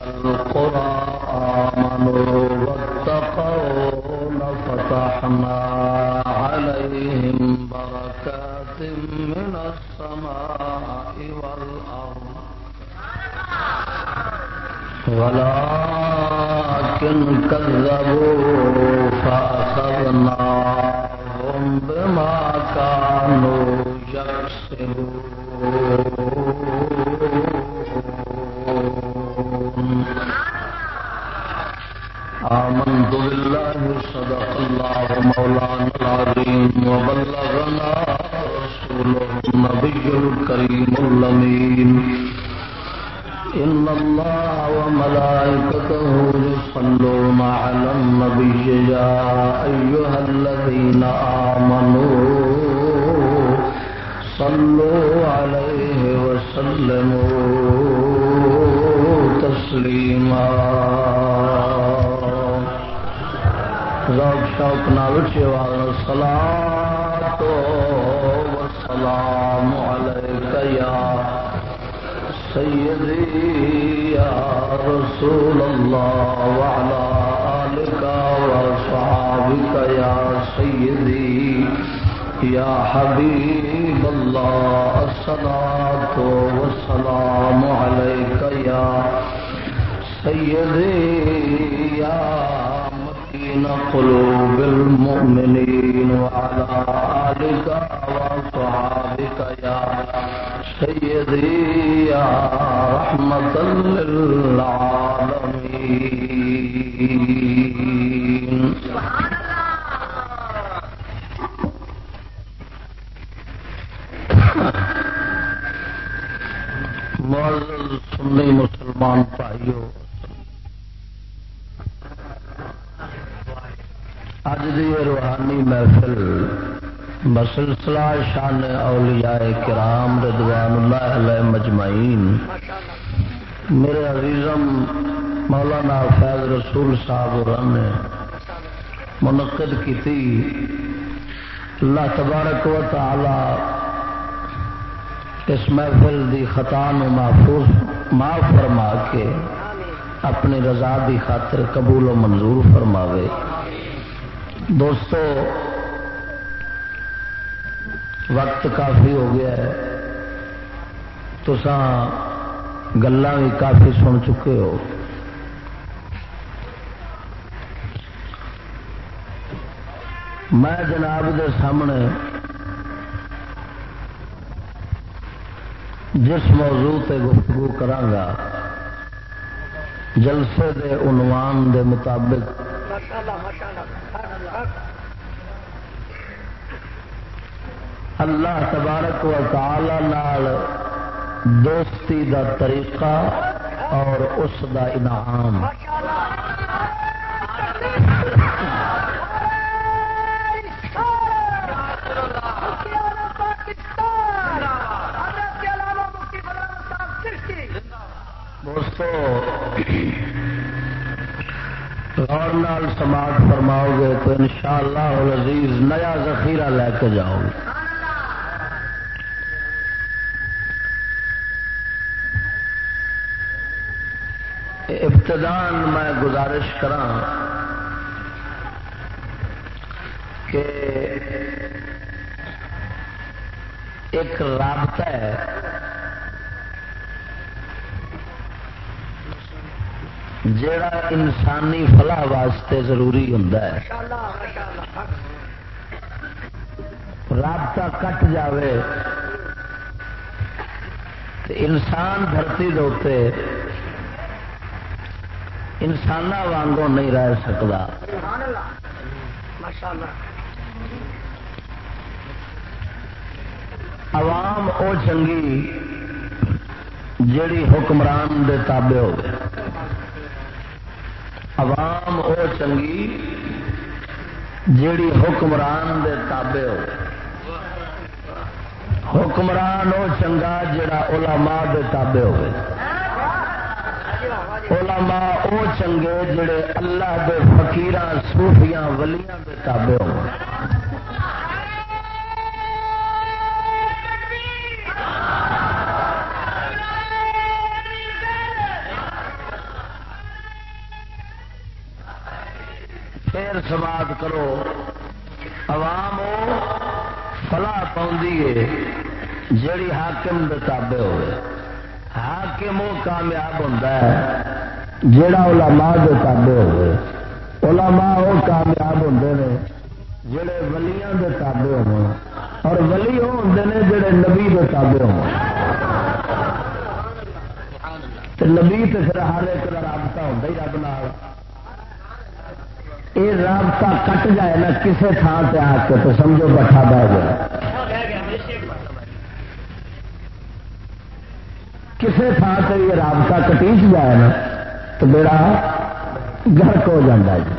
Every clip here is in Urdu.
القرى آمنوا واتقوا لفتحنا عليهم بركات من السماء والأرض ولكن كذبوا فأخذناهم بما كانوا يكسبون الله وعلى آلك وصحابك يا سيدي، يا حبيب الله، الصلاة والسلام عليك يا سيدي، يا مكين قلوب المؤمنين وعلى آلك وصحابك يا سيدي، يا رحمة للعالمين. معزز سنی مسلمان بھائیو. اج دی روحانی محفل بسلسلہ شان اولیاء کرام رضوان اللہ علیہ مجمعین. میرے عزیزم مولانا فیض رسول صاحب اور نے منعقد کی تھی اللہ تبارک و تعالی اس محفل دی خطا نو محفوظ معاف فرما کے اپنی رضا دی خاطر قبول و منظور فرماوے۔ دوستو، وقت کافی ہو گیا ہے۔ تو گلا بھی کافی سن چکے ہو۔ میں جناب دے سامنے جس موضوع تے گفتگو کرانگا، جلسے دے عنوان دے مطابق اللہ تبارک و تعالی نال دوستی دا طریقہ اور اس دا انعام۔ دوستو، غور نال سماعت فرماؤ گے تو انشاءاللہ العزیز نیا ذخیرہ لے کے جاؤ گے ابتدان میں گزارش کرا کہ ایک رابطہ ہے۔ جڑا انسانی فلاح واسطے ضروری ہوں رابطہ کٹ جاوے تو انسان دھرتی دے انسان وانگوں نہیں رہ سکتا عوام او چنگی جیڑی حکمران دے تابع ہو عوام او چنگی جیڑی حکمران دے تابع ہو۔ حکمران او چنگا جڑا علماء دے تابع ہوئے۔ علماء او چنگے جڑے اللہ دے فقیران صوفیاں، ولیاں دے تابع ہو سماعت کرو۔ عوام وہ فلاح پاؤں جیڑی حاکم دے تابع ہوئے۔ حاکم وہ کامیاب ہوتا ہے۔ جیڑا علماء دے تابع ہوئے۔ علماء وہ کامیاب ہوتے ہیں جڑے ولیاں دے تابع ہو اور ولی وہ ہوتے ہیں جڑے نبی دے تابع ہو نبی تو پھر ہر ایک کا رابطہ ہوتا ہی رب نال۔ یہ رابطہ کٹ جائے نا کسی تھان سے آ کے تو سمجھو بٹھا بہ گیا۔ کسی تھان سے یہ رابطہ کٹیچ جائے نا تو میرا گرک ہو جاتا جی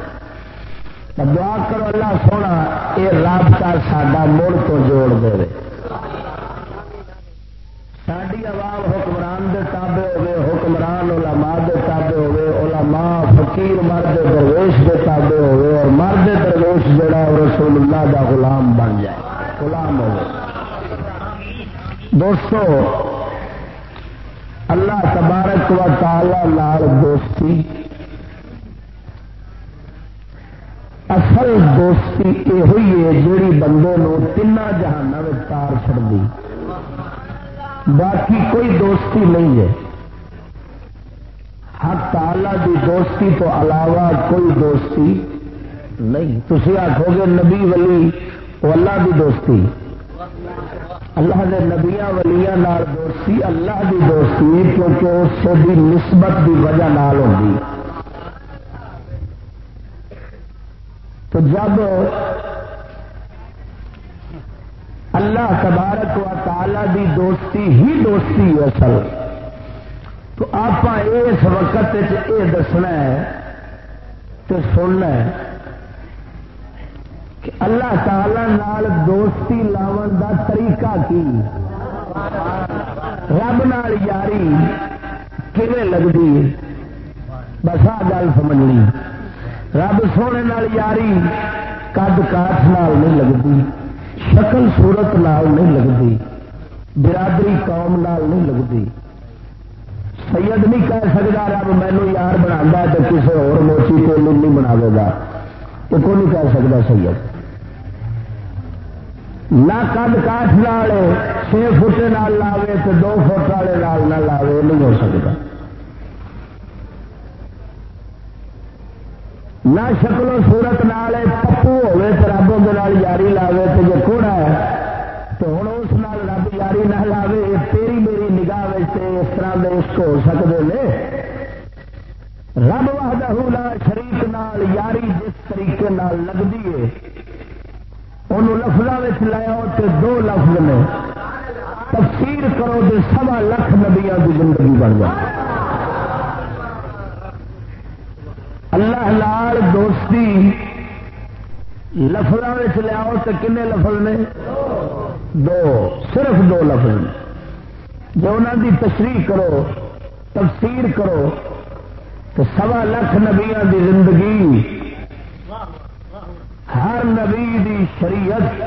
دعا کرو اللہ سونا یہ رابطہ سڈا مڑ تو جوڑ دے۔ ساری عوام حکمران دے تابے ہوئے، حکمران علماء دے تابے ہوئے علماء فقیر مرد درویش دے تابے ہوئے اور مرد درویش جڑا رسول اللہ دا غلام بن جائے، غلام ہو دوستو، اللہ تبارک و تعالی لال دوستی۔ اصل دوستی یہ ہوئی ہے جیڑی بندے نو تین جہانوں تار چڑی باقی کوئی دوستی نہیں ہے۔ حق تعالی دی دوستی تو علاوہ کوئی دوستی نہیں۔ تھی آخو گے نبی ولی وہ اللہ دی دوستی۔ اللہ کے نبیا ولیا دوستی، اللہ دی دوستی کیونکہ اس بھی نسبت کی وجہ نال ہوگی تو جب اللہ تبارک و تعالی دی دوستی ہی دوستی اصل۔ تو آپ اس وقت یہ دسنا ہے تو سننا ہے کہ اللہ تعالی نال دوستی لاون دا طریقہ کی؟ رب نال یاری کھے لگتی بس آ گل سمجھنی۔ رب سونے نال یاری کد کاٹ نال نہیں لگتی شکل صورت نال نہیں لگتی برادری قوم نال نہیں لگتی سید نہیں کہہ سکتا، رب مینو یار بنا تو کسی اور موچی کو نہیں بنا گا۔ تو کو نہیں کہہ سکتا سید؟ نہ کد کاٹ لال چھ فٹ نال لاوے تو دو فٹ والے لال نہ لاوے، نہیں ہو سکتا۔ نہ شکل و سورت نال پپو ہوے تو رب اندر یاری لاوے تو جو کوڑا ہے، تو ہوں اس رب یاری نہ لاوے۔ اس طرح کے اس ہو سکتے ہیں۔ رب وحدہ لا شریک نال یاری جس طریقے نال لگتی ہے ان لفظوں لایا تو دو لفظ نے۔ تفسیر کرو تو سوا لکھ نبیا کی زندگی بن جائے۔ اللہ لال دوستی لفظ لیاؤ تو کن لفظ نے؟ دو، صرف دو لفظ نے۔ جو انہوں کی تشریح کرو، تفسیر کرو، تو سوا لکھ نبیا کی زندگی، ہر نبی دی شریعت،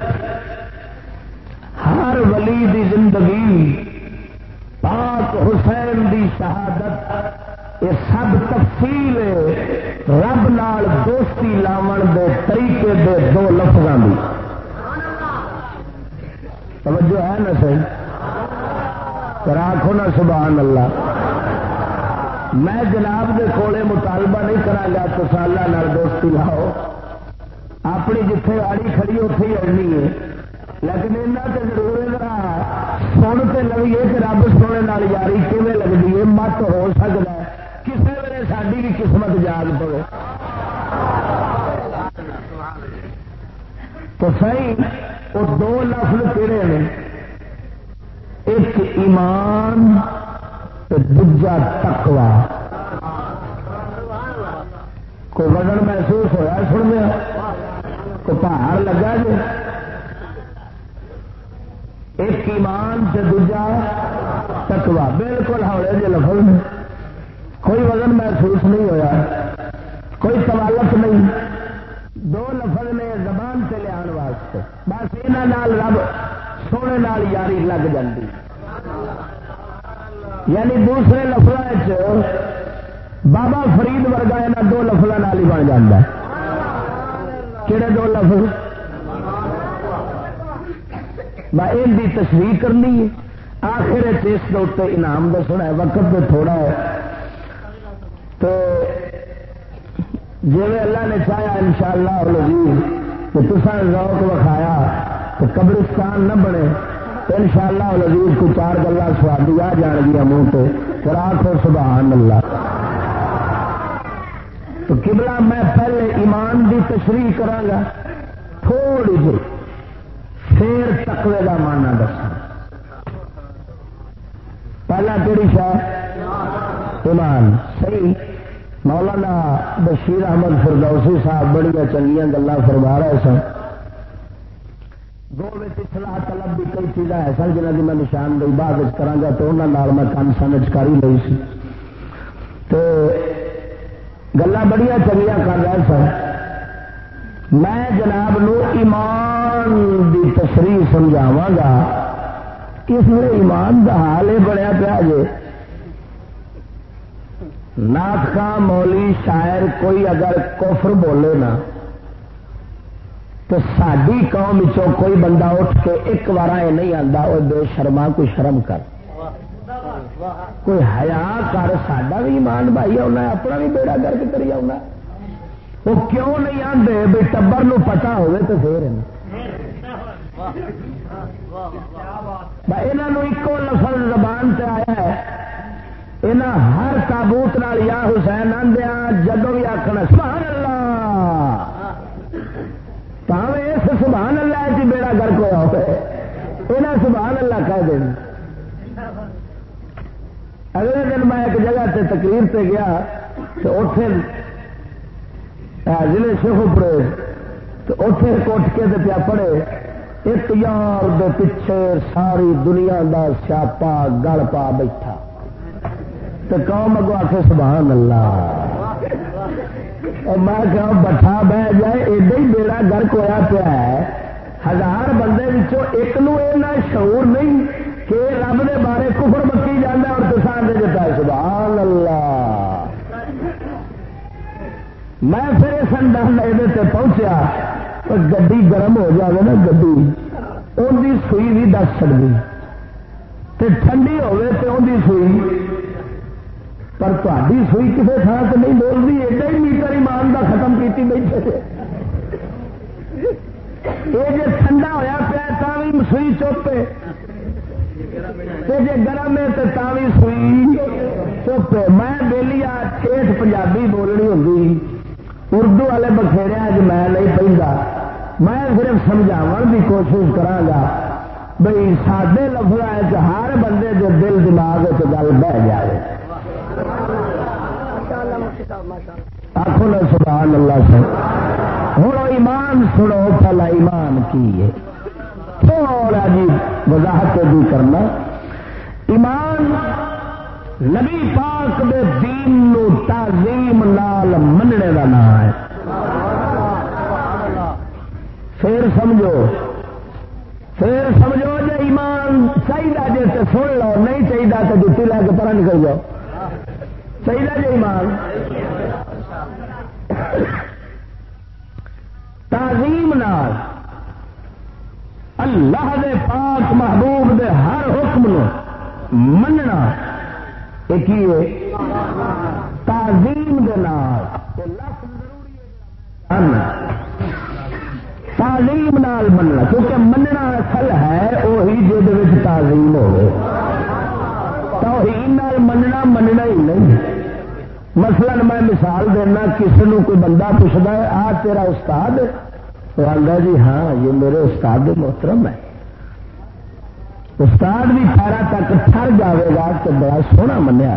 ہر ولی دی زندگی، پاک حسین دی شہادت، یہ سب تفصیل رب نال دوستی لاون دے طریقے دے دو لفظوں کی توجہ ہے نا صحیح آخو نا سبحان اللہ۔ میں جناب دے کولے مطالبہ نہیں کرا گا تو سالہ نال دوستی لاؤ۔ اپنی جتھے آڑی کھڑی اتے ہی اڑنی ہے۔ لیکن یہاں تو ضرور سن تو لگیے کہ رب سونے یاری کیون لگتی ہے، مت ہو سکتا ہے۔ کسی ویلے ساری بھی قسمت جاگ پڑے۔ تو سی وہ دو لفظ کہڑے نے؟ ایک ایمان دجا تکوا کوئی وزن محسوس ہوا سن لیا کوئی پہاڑ لگا جی؟ ایک ایمان سے دوجا تکوا بالکل ہولے جی لفظ میں کوئی وزن محسوس نہیں ہوا کوئی سوالت نہیں۔ دو لفظ نے زبان سے لیا واسطے۔ بس یہاں رب سونے نال یاری لگ جاتی یعنی دوسرے لفظ بابا فرید ورگا یہاں دو لفظوں ہی بن جا کہڑے دو لفظ؟ میں ان کی تصویر کرنی ہے۔ آخر اس کے انعام دسنا ہے، وقت تو تھوڑا ہے۔ تو جی اللہ نے چاہیا ان شاء اللہ تو تصا روک وکھایا تو قبرستان نہ بنے۔ ان شاء اللہ لذیذ کو چار گلا سوادی آ جان گیا منہ پہ پھر آخو سبحان اللہ تو کبلا میں پہلے ایمان دی تشریح کرا تھوڑی جی پھر تقوی کا ماننا دسا پہلا کہڑی شاید ایمان۔ صحیح۔ مولانا بشیر احمد فردوسی صاحب بڑی چنگیا گلا فرما رہے سن۔ دو سلاح طلب بھی کئی چیزاں ایسا جنہ کی میں نشاندہی بعد کرا گا تو انہوں میں کام سمجھ کر ہی لئی سی۔ تو گلا بڑی چنگیا کر رہے سن میں جناب نو ایمان دی تشریح سمجھاوا گا۔ اس میں ایمان کا حال یہ بنیا پیا جی ناخا مولی شاعر کوئی اگر کفر بولے نا تو ساری قوم کوئی بندہ اٹھ کے ایک بار یہ نہیں آتا وہ بے شرما، کوئی شرم کر۔ کوئی ہیا کر، ساڈا بھی ایمان بھائی آنا اپنا بھی بیڑا گرک کری آنا وہ کیوں نہیں آتے بھائی ٹبر نو پتا ہوئے تو پھر یہاں ایکو لفظ زبان سے آیا ہے۔ یہاں ہر تابوت یا حسین آدھا جدو بھی آخر سبحان اللہ اس سبحان اللہ کی بیڑا گرک ہوا ہوا سبحان اللہ کہہ دیں اگلے دن میں ایک جگہ تے تقریر سے گیا تو اتے ضلع شیخ تو اتے کوٹ کے پیا پڑے ایک یار دے پیچھے ساری دنیا دا سیاپا گل پا بیٹھا تو قوم اگو آخ سبحان اللہ میں کہ بٹھا بہ جائے ایڈا ہی بیڑا گرک ہوا پیا ہے۔ ہزار بندے ایک نو شعور نہیں کہ رب دے بارے کفر بکی جانا اور کسان دے جتا ہے سبحان اللہ۔ میں پھر اس انداز یہ پہنچیا گی گرم ہو جائے نا گی ان کی سوئی بھی دس سکتی ٹھنڈی ہوے تو ان کی سوئی پر تاری سوئی کسی تھان سے نہیں بولتی ایڈا ہی میٹر ایمان کا ختم کی بیٹھے یہ جی ٹھنڈا ہوا پیا بھی سوئی چوپے۔ جی گرم ہے تو بھی سوئی چوپے۔ میں بہلی آ ٹھیک پنجابی بولنی ہوں اردو والے بخیریا چ میں نہیں پہ میں صرف سمجھاو کی کوشش کرا بھائی سادے لفظ ہر بندے کے دل دماغ گل بہ جائے آخو نا سبحان اللہ سے۔ ہوں ایمان سنو، پہلا ایمان کی ہے؟ تھوڑا جی وضاحت بھی کرنا۔ ایمان نبی پاک دے دین نو تعظیم نال مننے کا نام ہے۔ پھر سمجھو پھر سمجھو جی ایمان چاہیے جی تو سن لو، نہیں چاہیے تو جتی لے کے پرا نکل جاؤ۔ چاہیے جی ایمان؟ تعظیم نال اللہ دے پاک محبوب دے ہر حکم نو مننا ایک تعظیم دے نال تعلیم نال مننا، کیونکہ مننا اصل ہے وہی جہد تعظیم ہو توہین مننا مننا ہی نہیں۔ مثلا میں مثال دینا، کسی نے کوئی بندہ پوچھتا ہے، آ تیرا استاد؟ تو آتا جی ہاں یہ میرے استاد محترم ہے۔ استاد بھی پیرا تک تھر جاوے گا تو بڑا سونا منیا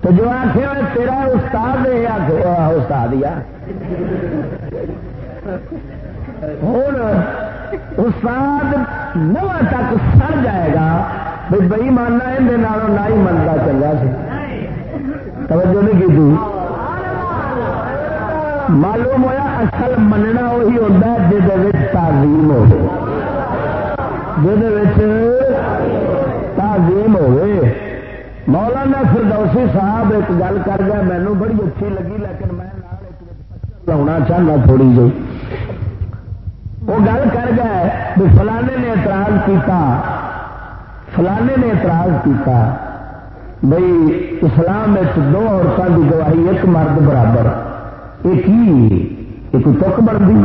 تو جو آخر تیرا استاد ہے؟ استاد یا ہوں استاد نو تک سر جائے گا۔ بھائی بئی ماننا اندر نہ ہی منتا چنگا سی۔ توجہ نہیں کی معلوم ہوا اصل مننا وہی ہوتا ہے جہد تعظیم ہو تعظیم ہوئے۔ مولانا فردوسی صاحب ایک گل کر گیا مینو بڑی اچھی لگی، لیکن میں لاؤنا چاہنا تھوڑی جی۔ وہ گل کر گئے بھی فلانے نے اعتراض کیتا، فلانے نے اعتراض کیتا۔ بھائی اسلام دو عورتوں کی گواہی ایک مرد برابر۔ یہ کی ایک تک بنتی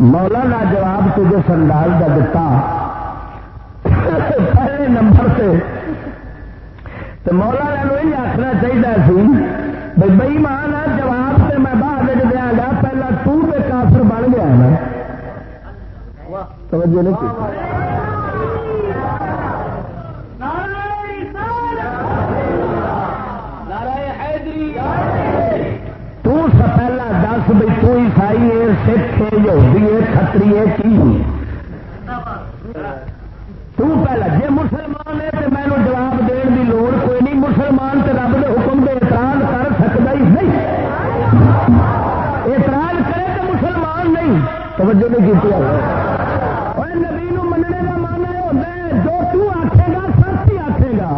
مولا کا جواب تو جس کا دتا۔ پہلے نمبر سے تو مولا یہ آخنا چاہیے سی بھائی بئی مان جواب سے میں بعد دیا گا، پہلا تو کافر بن گیا نا توجہ نہیں بھائی تو عیسائی ہے سکھ ہے یہودی ہے۔ کی تو پہلا جی مسلمان ہے تو مینو جواب دین کی لوڑ کوئی نہیں، مسلمان تو رب کے حکم کے اعتراض کر سکتا ہی نہیں۔ اعتراض کرے تو مسلمان نہیں۔ توجہ نہیں کی نبی مننے کا مانا یہ ہوتا ہے، جو تو آخے گا سچ ہی آخے گا۔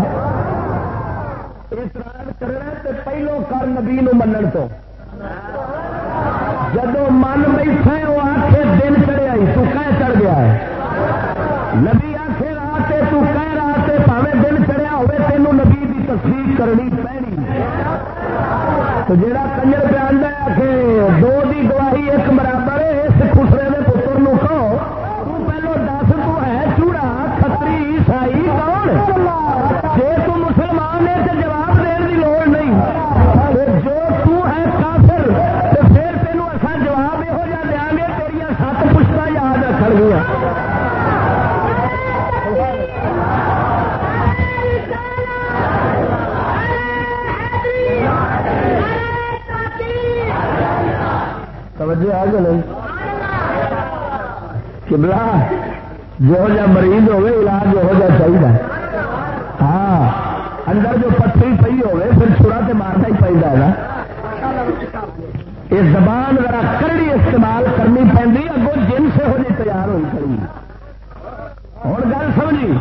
اعتراض کرنا تو پہلو کر نبی منن تو۔ جدو من بیٹھا وہ آخ دن چڑھیا تو کہ چڑھ گیا ہے۔ نبی آخ رات تو کہ رات پاوے دن چڑھیا ہوئے تینوں نبی کی تصدیق کرنی پینی تو جڑا کنجر پہ آدھا کہ دو دی گواہی، ایک برابر توجہ آ گئی کبلا جو جا مریض ہوگی علاج وہ جا چاہیے ہاں اندر جو پتھری پی ہوگی پھر چھڑا تو مارنا ہی پہنتا ہے یہ زبان ذرا کڑی استعمال کرنی پی اگوں جن سے ہو جی تیار ہوئی کڑی ہوں گل سمجھی؟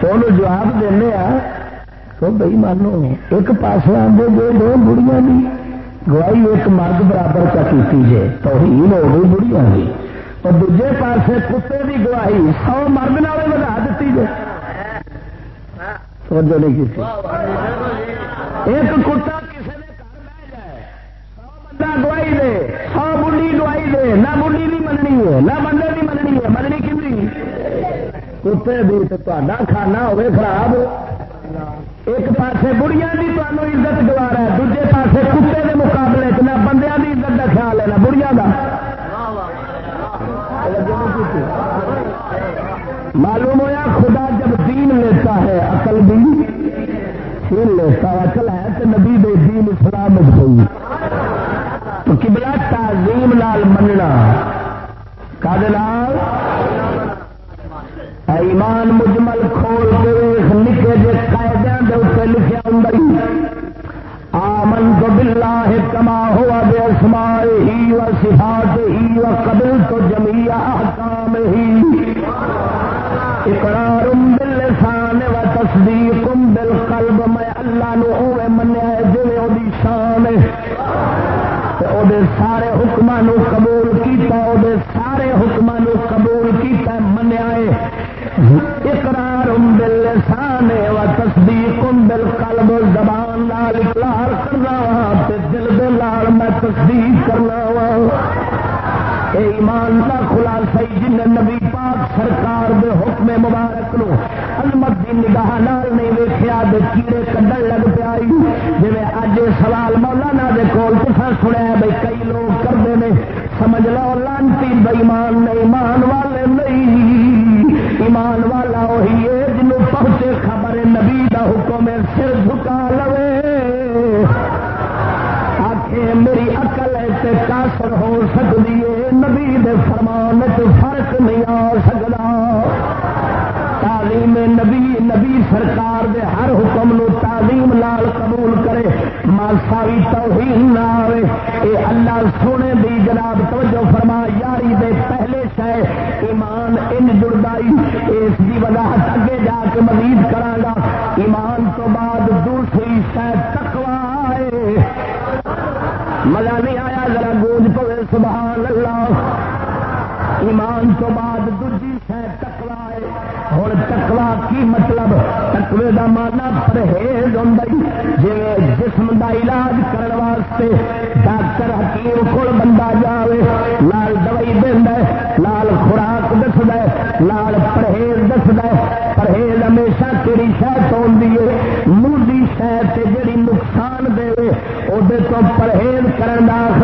تو انہوں جواب دینا تو بھائی مانو، ایک پاس آدھے جو دو بڑیاں کی گواہی ایک مرد برابر کا کی جائے تو ہی ہو گئی بڑیاں کی اور دوجے پاسے کتے کی گواہی، سو مرد نال بنا دیتی جائے توجہ نہیں کی ایک کتا کسی نے گھر میں جائے، سو گوائی دے، سو بڑھی گوائی دے، نہ بڑھی نہیں مننی ہے، نہ بندے نہیں مننی ہے، مننی کمی کتے بھی تا کھانا ہوے خراب۔ ایک پاسے بڑھیا کی تمہیں عزت گوارا ہے، دوجے پاسے کتے کے مقابلے نہ بندیا کی عزت کا خیال ہے، نہ بڑھیا کا معلوم ہوا خدا جب دین لیتا ہے، عقل بھی چھین لیتا عقل ہے تو نبی دے دین اسلام ہوئی۔ تو کبلا تعظیم لال مننا۔ ایمان مجمل کھول کے نکے جے لکھا ہوں آمن تو بلا ہے کما ہوا بے اسماء ہی و صفات ہی و قبل تو جمی احکام ہی اقرار باللسان و تصدیق بالقلب، میں اللہ نو اوے منیا جی وہ شان سارے حکمان قبول کیتا، او سارے حکمان قبول کیتا منیا اقرار کرنا وا۔ اے ایمان کا خلاصہ جن نبی پاک سرکار دے حکم مبارک نو علمت دی نگاہ نال نہیں ویکھیا، دے کیڑے کڈن لگ پیا جی اج سوال مولانا دے کول تسا سنیا بھائی کئی لوگ کرتے ہیں سمجھ لو، لانتی بےمان نہیں ایمان والے نہیں۔ ایمان والا وہی ہے جنوں پہنچے خبر نبی دا حکم سر جھکا لوے کاسر ہو سکتی ہے نبی دے فرمان فرق نہیں آ سکتا تعلیم نبی نبی سرکار دے ہر حکم نو تعلیم لال قبول کرے ماسا بھی توہین نہ آئے اے اللہ سونے دی جناب توجہ فرما، یاری دے پہلے شہ ایمان ان جڑائی اس کی وضاحت اگے سبحان اللہ۔ ایمان تو بعد دوجی ہے تکوا ہے۔ ہر تکوا کی مطلب؟ تکوے کا مانا پرہیز ہوں جی جسم کا علاج کرنے واسطے ڈاکٹر حکیم کول بندہ جائے لال دوائی دینا لال خوراک دسد لال پرہیز دسد پرہیز ہمیشہ تیری شہ تو موزی شہ جڑی نقصان دے وہ پرہیز کرنے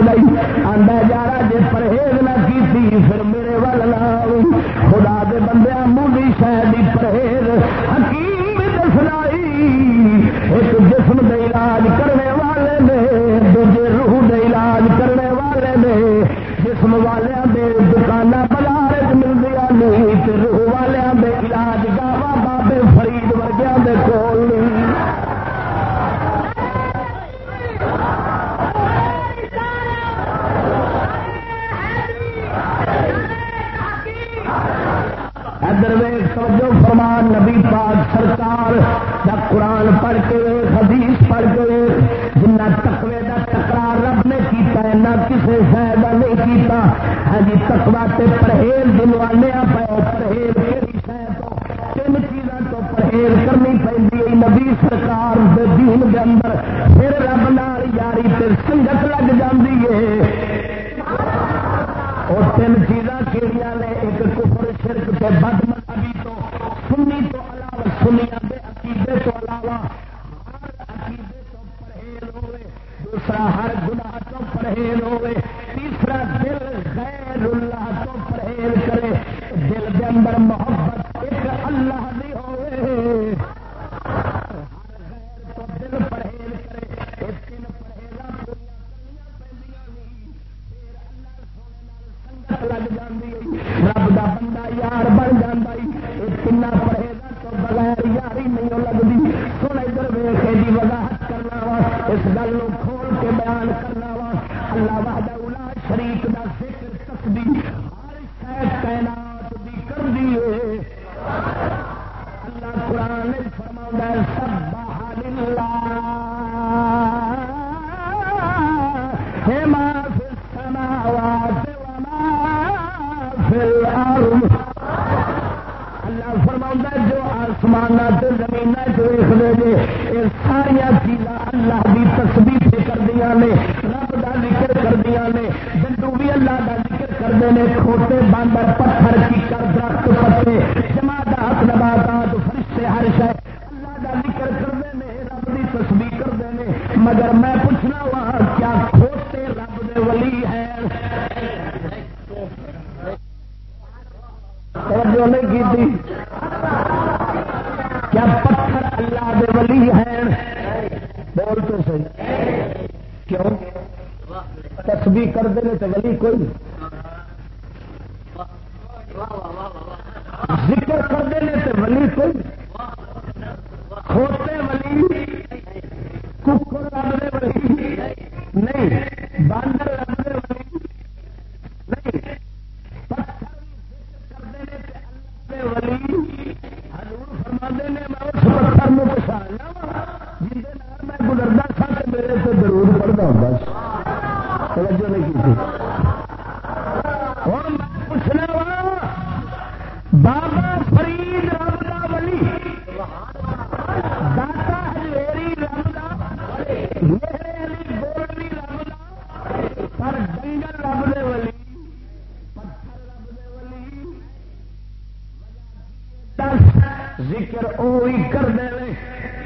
ذکر وہی کر دے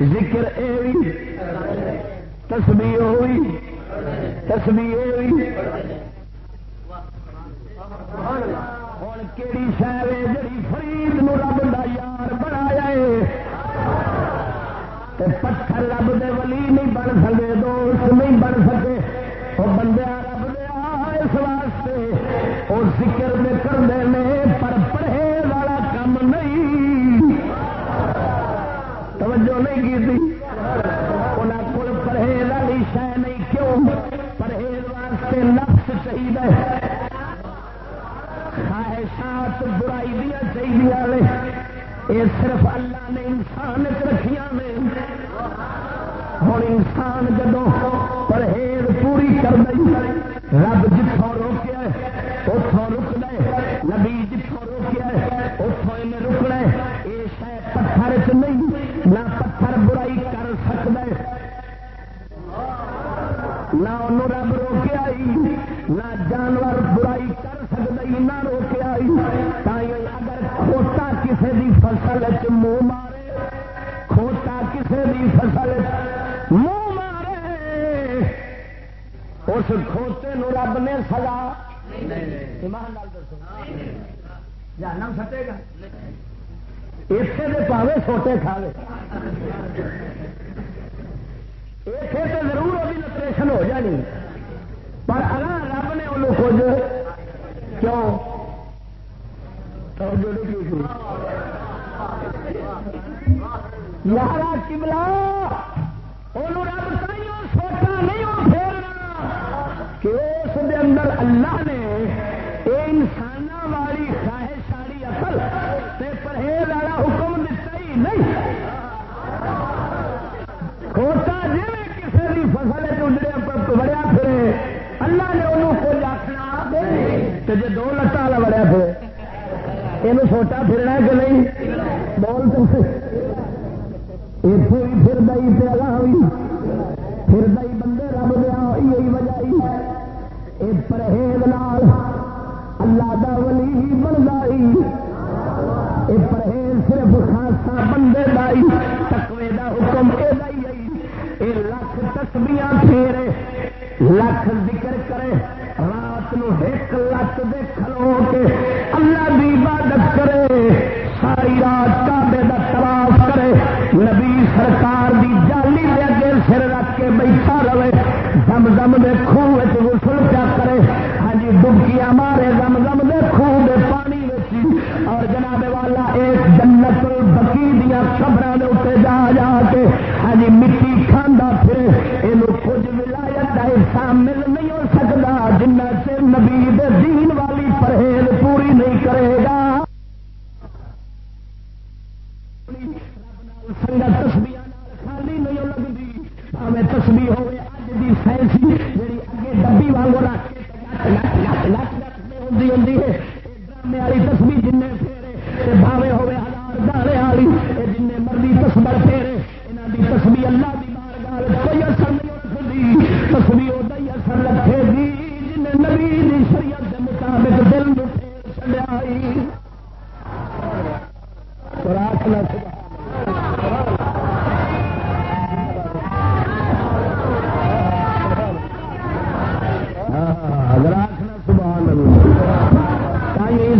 ذکر یہ تسبیح ہوئی تسبیح ہوئی ہوں کہڑی شہر ہے جی فرید نو رب دا یار بنایا ہے۔ پتھر رب دے ولی نہیں بن سکے دو برائی دیا چاہیے نے یہ صرف اللہ نے انسان رکھیا نے ہوں انسان جدوں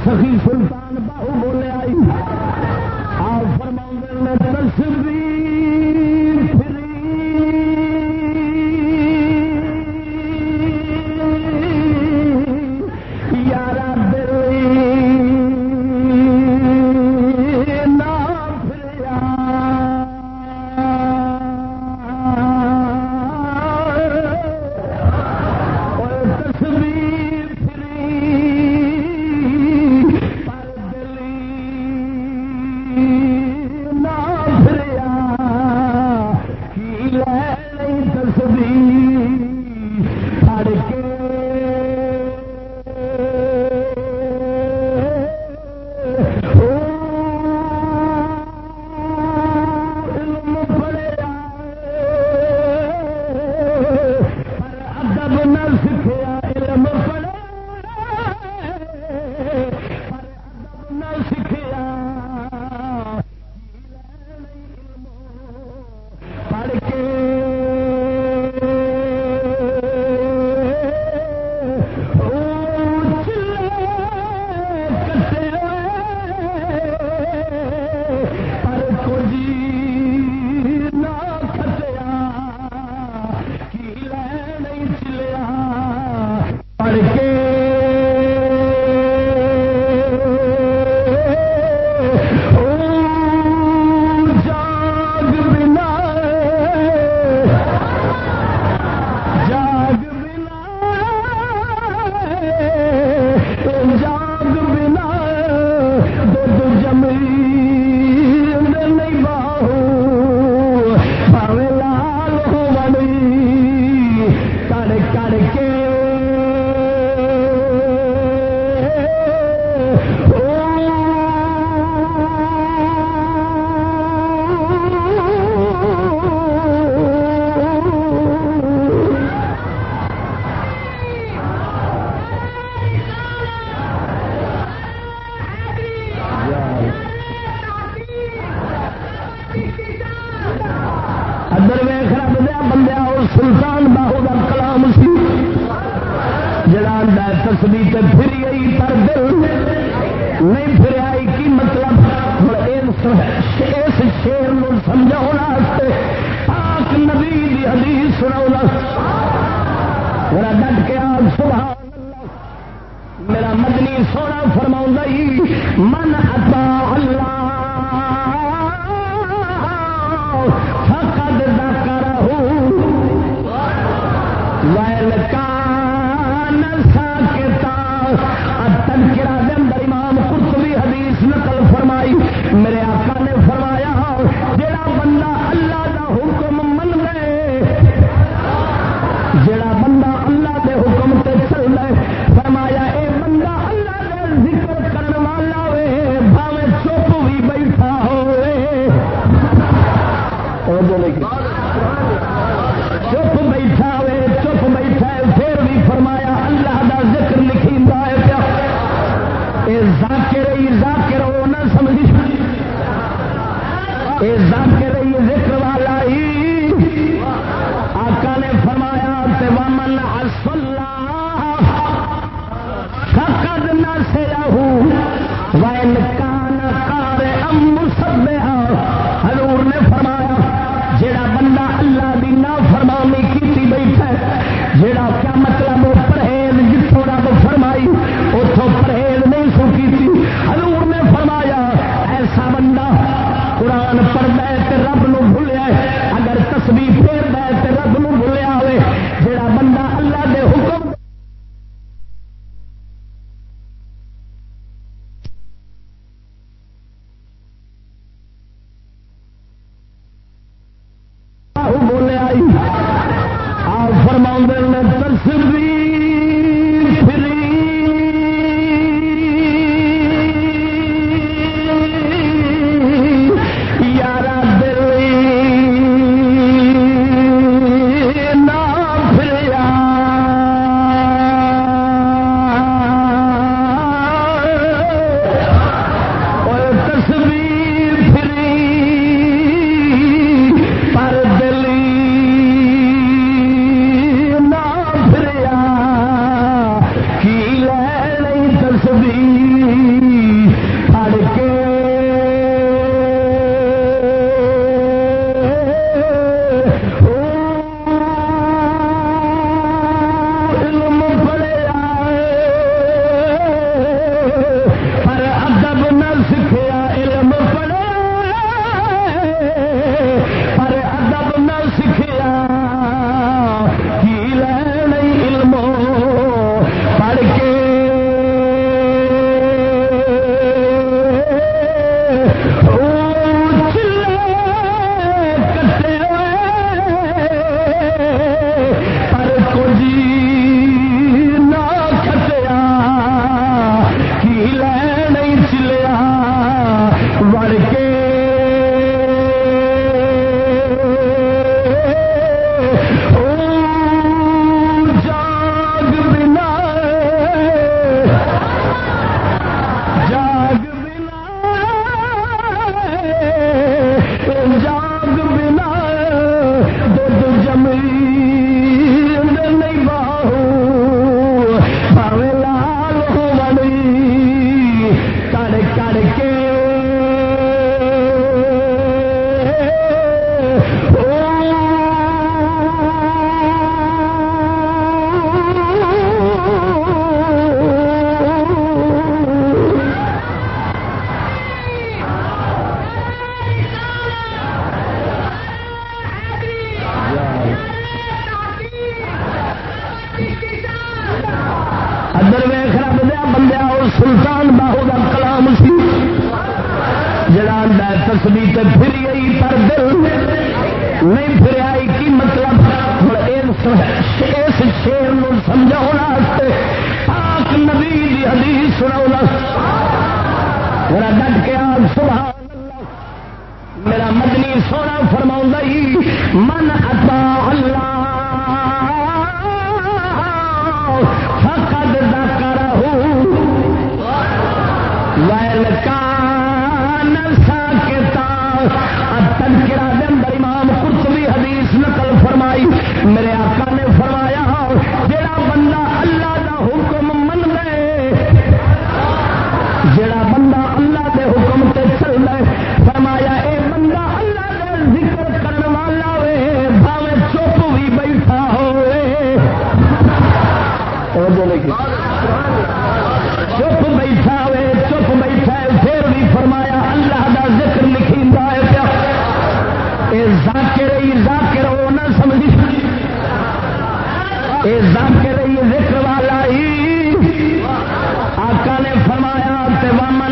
سخی سلطان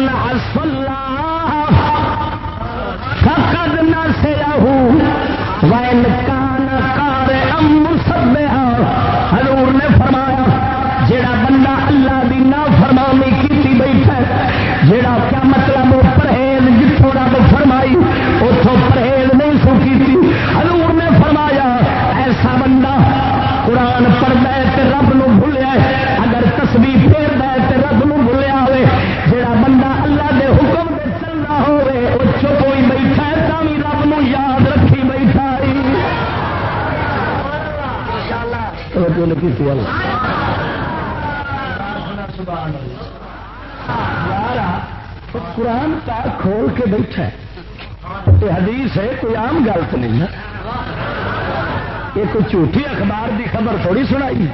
اللہ کے بیٹھا ہے۔ حدیث ہے، کوئی عام گل تو نہیں ہے۔ یہ کوئی جھوٹھی اخبار دی خبر تھوڑی سنائی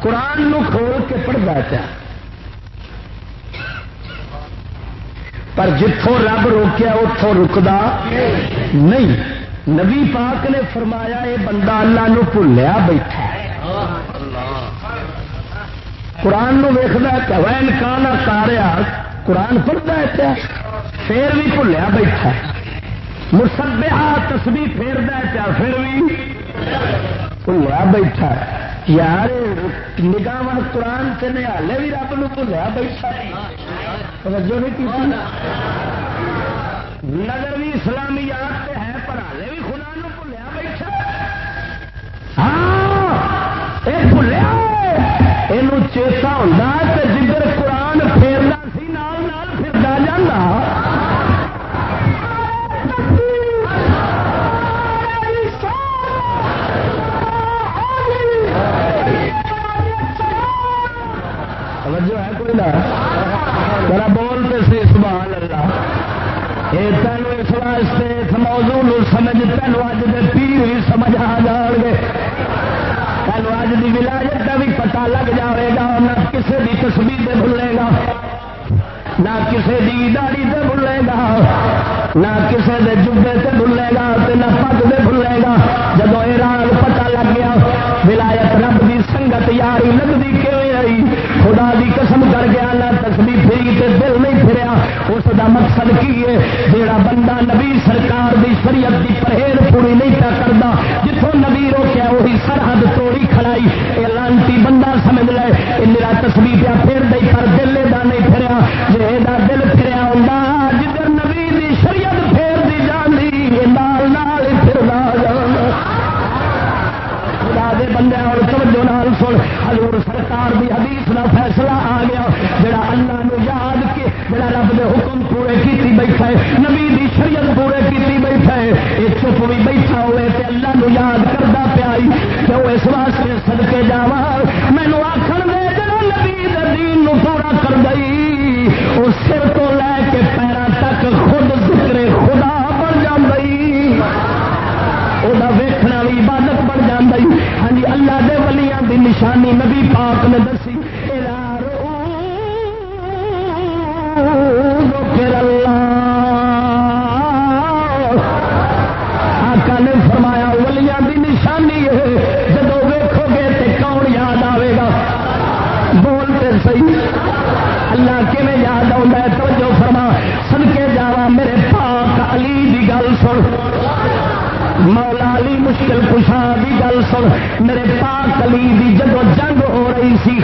قرآن نو کھول کے پڑھتا پیا۔ پر جتوں رب روکیا اتوں رکتا نہیں۔ نبی پاک نے فرمایا، یہ بندہ اللہ نو بھولیا بیٹھا قرآن نو ویخنا وین کانا کاریا قرآن پڑھتا ہے پیا پھر بھی بھولیا بیٹھا مسبیا تسبی پھیر پیا پھر بھی بھولیا بیٹھا یار نگاہ قرآن سے نہالے بھی رب نو بھولیا بیٹھا توجہ نہیں کی نظر بھی اسلامی یاد سے ہے، پر ہالے بھی خدا نو بھولیا بیٹھا ہاں یہ بھولیا یہ چیتا ہوں ذرا بولتے سی، سبحان اللہ۔ یہ تینوں اس واسطے اس موضوع سمجھ تینوں اج دے پیر بھی سمجھ آ جان گے۔ تینوں اج دی ولایت کا بھی پتہ لگ جائے گا، نہ کسی دی تصویر دے بھولے گا، نہ کسی دی داڑی سے بھولے گا، نہ کسی دے جبے سے بھولے گا نہ پگ دے بھولے گا۔ جب یہ راگ پتہ لگ گیا، ولایت رب دی سنگت یاری لگتی کیوں آئی۔ خدا دی قسم کر گیا نہ تسبیح پھری تے دل نہیں پھریا۔ اس دا مقصد کی ہے؟ جیڑا بندہ نبی سرکار دی شریعت دی پرہیز پوری نہیں پیا کرتا جتوں نبی روکیا، وہی سرحد توڑی کھڑائی۔ یہ لانتی بندہ سمجھ لے یہ میرا تسبیح پیا پھر دے، پر دل دا نہیں پھریا۔ جی یہ دل پھریا ہوں جدھر نبی دی شریعت پھیر دی جانی نال نال پھر جانا خدا دے بندے اور توجہ نال سن۔ حضور جڑا رب دے حکم پورے کیتی بیٹھا ہے، نبی دی شریعت پورے کیتی بیٹھا ہے۔ یہ چپ بھی بیٹھا ہوئے تے اللہ نو یاد کردا پیائی کہ اس واسطے صدقے جاواں۔ مینوں آکھن دے جڑا نبی دے دین نو پورا کر گئی وہ سر تو لے کے پیروں تک خود ذکر خدا بن جاندی وہ ویکھنا بھی عبادت بن جاندی ہاں جی، اللہ دے ولیاں دی نشانی نبی پاک نے دسی۔ علی دی جدو جنگ ہو رہی سی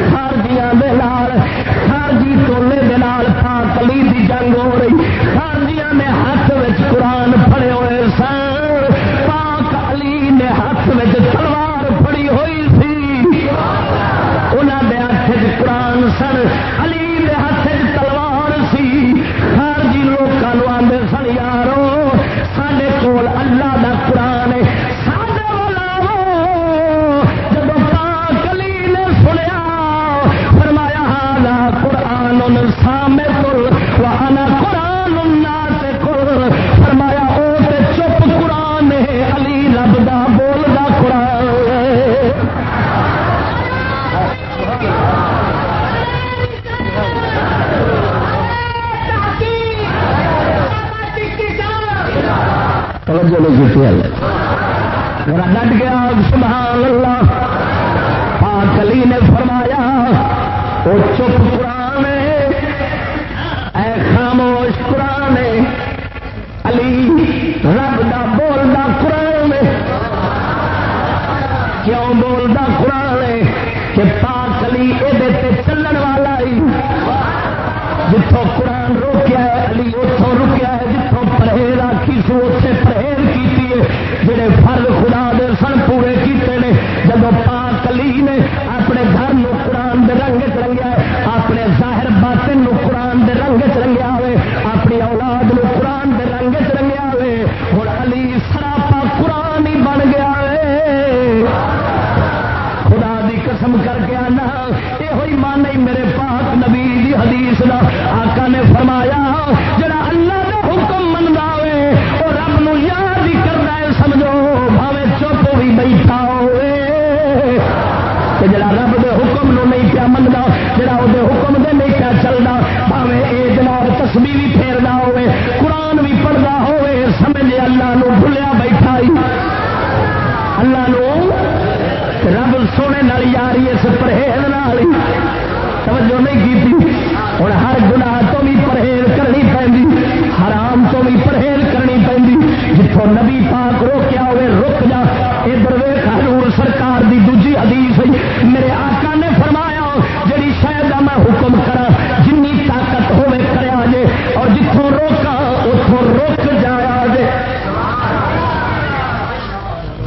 ادھر ویخ حضور سرکار دی دوجی حدیث میرے آقا نے فرمایا، جڑی شاید میں حکم کرا جن طاقت ہوے کرا جے اور جتوں روکا اتوں رک جایا جے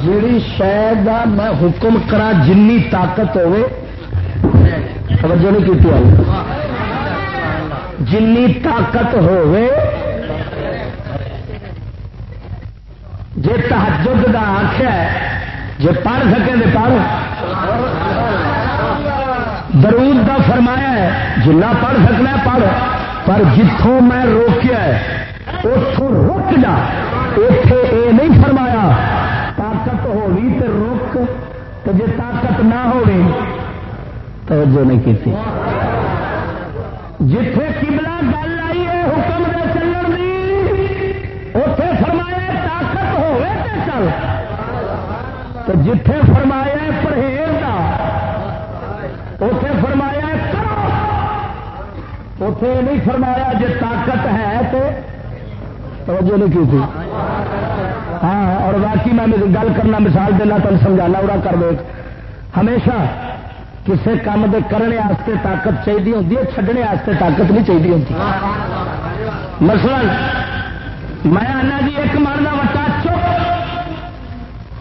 جیڑی شاید میں حکم کرا جن طاقت ہوے توجہ نہیں کی جن طاقت ہوے جی تحجد کا آخیا جی پڑھ سکے تو پڑھ. درود کا فرمایا ہے جنا پڑھ سکنا پڑھ، پر جتوں میں روکیا اتوں رک جا. اتے یہ نہیں فرمایا، طاقت ہوگی تو رک تو جی طاقت نہ ہوگی توجہ نہیں کی جتھے کبلا گل آئی ہے حکم دے چلن دی اتے فرمایا طاقت ہوے تے چل تو جتھے فرمایا پرہیز کا اتے فرمایا کرو۔ اتے نہیں فرمایا جی طاقت ہے تو توجہ نہیں کی تھی۔ ہاں اور باقی میں گل کرنا مثال دینا تم سمجھانا اڑا کر دو ہمیشہ کسی کام کے کرنے طاقت چاہیے ہوتی ہے چڈنے طاقت نہیں چاہیے ہوتی مثلا، میں آنا جی ایک مرنا وٹا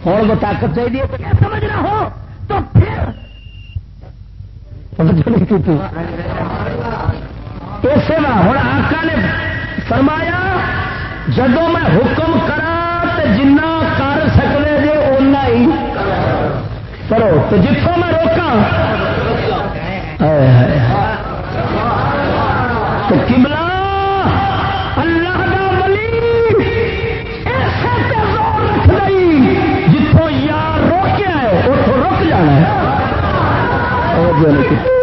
ہوں وہ طاقت چاہیے سمجھنا ہو؟ تو پھر اسے ہوں آقا نے فرمایا جدو میں حکم کرا تو جنا کر سکتے جی اُنہ ہی کرو۔ تو جتوں میں روکا تو کملا ادھر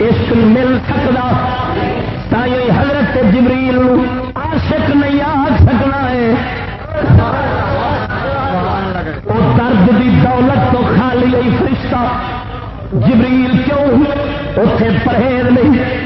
عشق مل سکتا تھی حضرت جبریل عاشق نہیں آ سکنا ہے۔ وہ درد دی دولت تو خالی فرشتہ۔ جبریل کیوں اتے پرہیز نہیں۔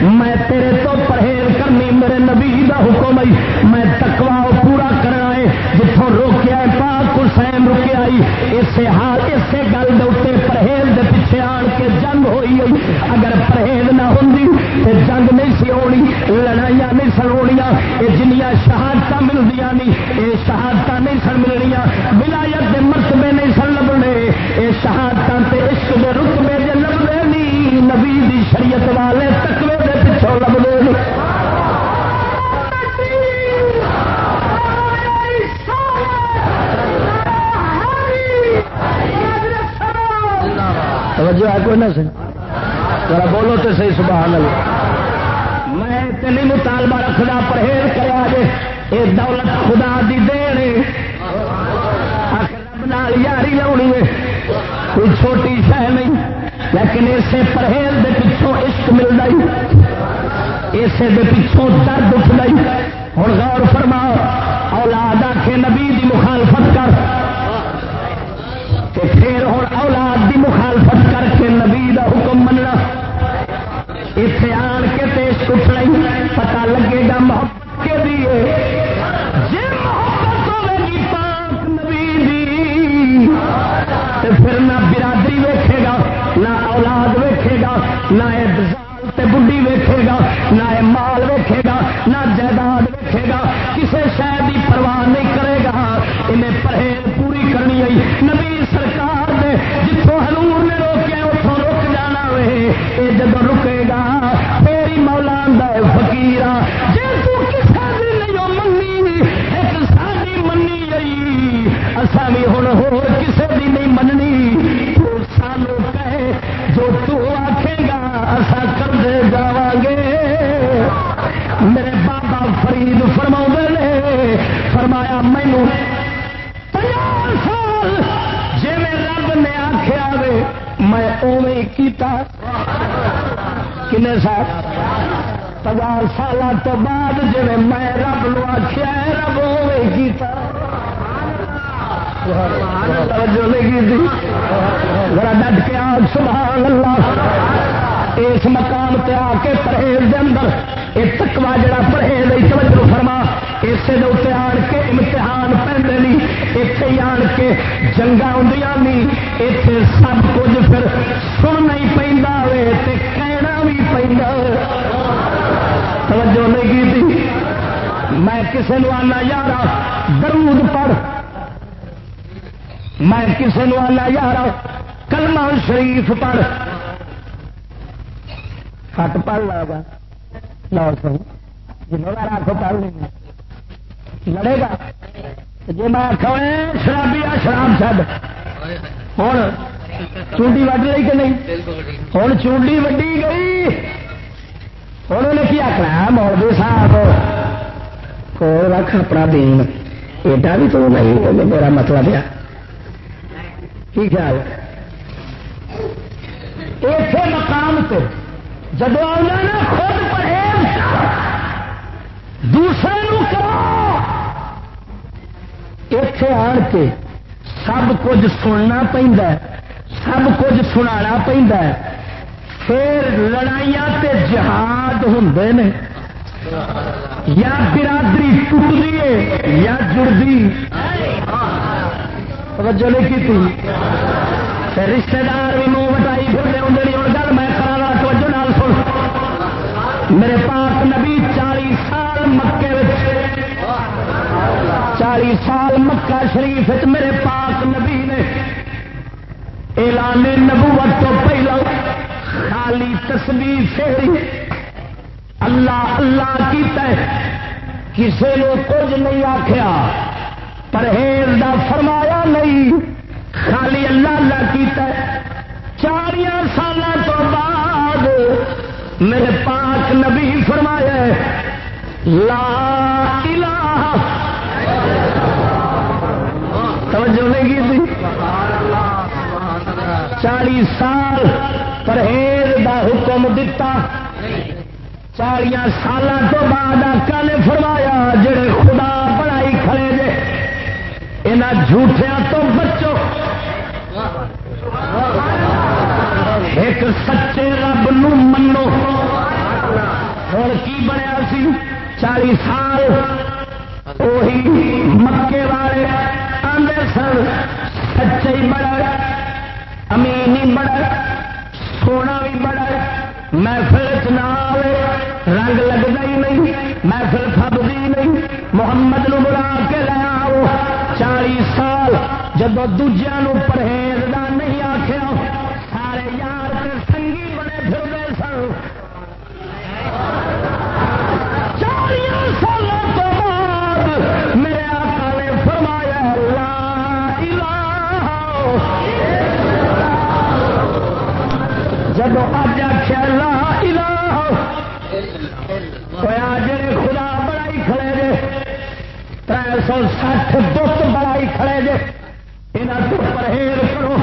میں تیرے تو پرہیز کرنی میرے نبی کا حکم آئی میں تکوا پورا کرنا ہے۔ جتوں روکیا پاک حسین رکے آئی اسے حال اسے گل دے پرہیز دے پیچھے آن کے جنگ ہوئی ہوئی۔ اگر پرہیز نہ ہوں تو جنگ نہیں سی ہونی، لڑائیاں نہیں سن ہونیا یہ جنیا شہادت ملدیا نہیں یہ شہادت نہیں سن ملنیا ولایت کے مرتبے نہیں سن لبنے یہ شہادت عشق کے رتبے جی لبنے نہیں نبی دی شریعت والے کوئی نہ سن۔ ذرا بولو تو صحیح، سبحان اللہ۔ میں اتنی مطالبہ رکھنا پرہیز کرا جے یہ دولت خدا دی دین نال یاری لاؤنی ہے کوئی چھوٹی شہ نہیں، لیکن اسے پرہیز دے پچھوں عشق مل رہی اسے دے پچھوں درد اٹھ ہوں غور فرما اولاد آ کے نبی دی مخالفت کر۔ لگے گا محبت کے لیے۔ جی محبت ہوے گی پاک نبی دی۔ تو پھر نہ برادری ویکھے گا، نہ اولاد ویکھے گا، نہ ذرا ڈٹ کے آگ سبحان اللہ۔ اس مقام تے آ کے پرہیز دے اندر یہ تکوا جڑا پرہیز توجہ فرما، اسے اتنے آن کے امتحان پہنتے نہیں اتے ہی آن کے جنگا نہیں اتنے سب کچھ پھر سننا ہی پہ کہنا بھی پہ توجہ نہیں کی میں کسی نے آنا یار درود پڑھ۔ میں کسی نے آنا یار کلمہ شریف پڑھ۔ ہٹ پڑھ لا لو سو جنوب رکھو پڑھ لیں لڑے گا۔ جی میں شرابی آ، شراب چڈ ہوں چونڈی وڈ لی کہ نہیں؟ ہوں چونڈی وڈی گئی۔ ہوں انہیں کی آخنا مولوی صاحب؟ کو رکھ اپنا دین۔ ایڈا بھی تو نہیں، میرا مطلب ہے۔ کی خیال اسے مقام سے جب آنا نا خود پرہیز دوسرے کرو اتے آن کے سب کچھ سننا پہ سب کچھ سنا پھر لڑائیاں تے جہاد ہوں یا برادری ٹوٹتی ہے یا جڑتی توجہ نہیں کی رشتے دار بھی منہ وٹائی پھر ہوں ہوں گل میں کرا توجہ نال سن۔ میرے پاک نبی چالی سال مکے چالی سال مکہ شریف میرے پاک نبی نے اعلان نبوت تو پہلا خالی تصویر فیری اللہ اللہ کی کسی نے کچھ نہیں آخیا پرہیز کا فرمایا نہیں۔ خالی اللہ اللہ کیتا چاریا سال تو بعد میرے پاک نبی فرمایا لا الہ۔ توجہ نہیں کی تھی؟ چالی سال پرہیز دا حکم دتا۔ چالیا سال تو بعد آکا نے فرمایا، جڑے خدا بڑائی کھڑے یہاں جھوٹیا تو بچو۔ ایک سچے رب نو منو۔ اور کی بنیا سی؟ چالی سال۔ وہی مکے والے آدھے سن۔ سچے بڑا امین ہی بڑا سونا بھی بڑا محفل چنا رنگ لگتا ہی نہیں۔ محفل فبدی نہیں۔ محمد نو بلا چالی سال جب دوجیا پرہیز کا نہیں آخیا سارے یار کے سنگھی بنے پھر سن۔ چالیا سالوں تو بعد میرے آقا نے فرمایا، لا الہ جب اج آخیا لا الہ جڑے خدا بڑائی کھڑے جے تر سو سٹھ دست بڑائی کھڑے جے یہاں تو پرہیز کرو۔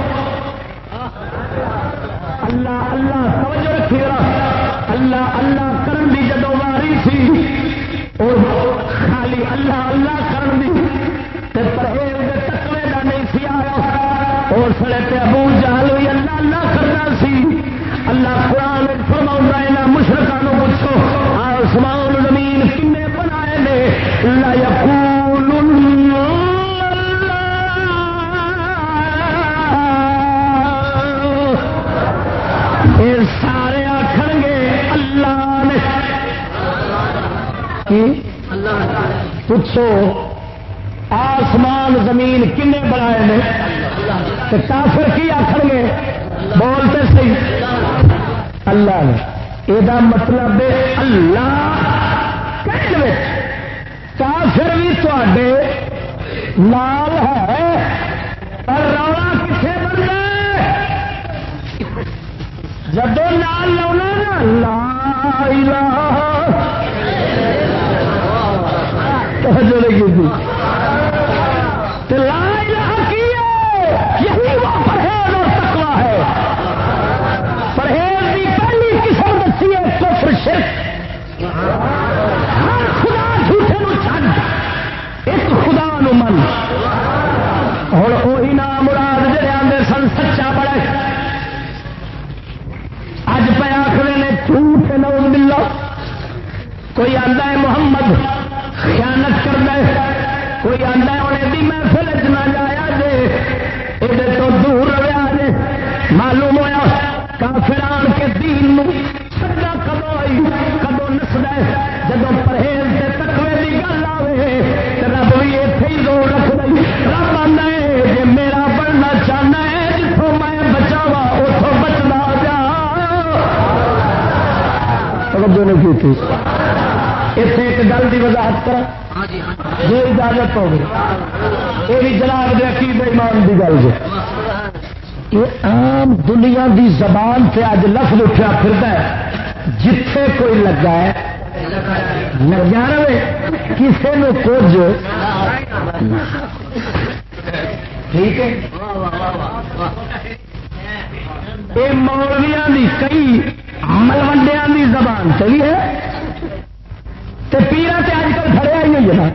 ہے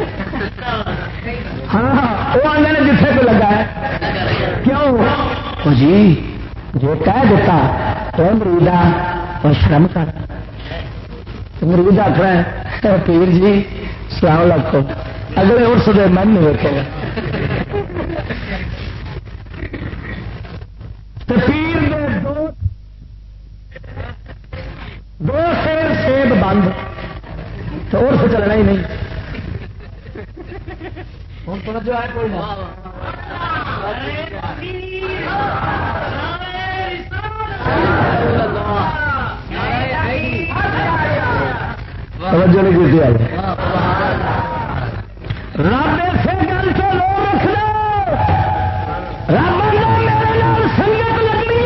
ہاں وہ آدھے جتھے کو لگا ہے۔ کیوں؟ جی جو کہہ دیتا، تو مریدا اور شرم کر۔ مرید آخر پیر جی سلام لکھو اگلے اس دے من نہیں رکھے گا۔ پیر دے دو دو سیر سیب بند۔ تو اور سے چلنا ہی نہیں۔ ہوں جو ہے کوئی توجہ نہیں کی رب سے گل سے رکھ لو رب سنگت لگنی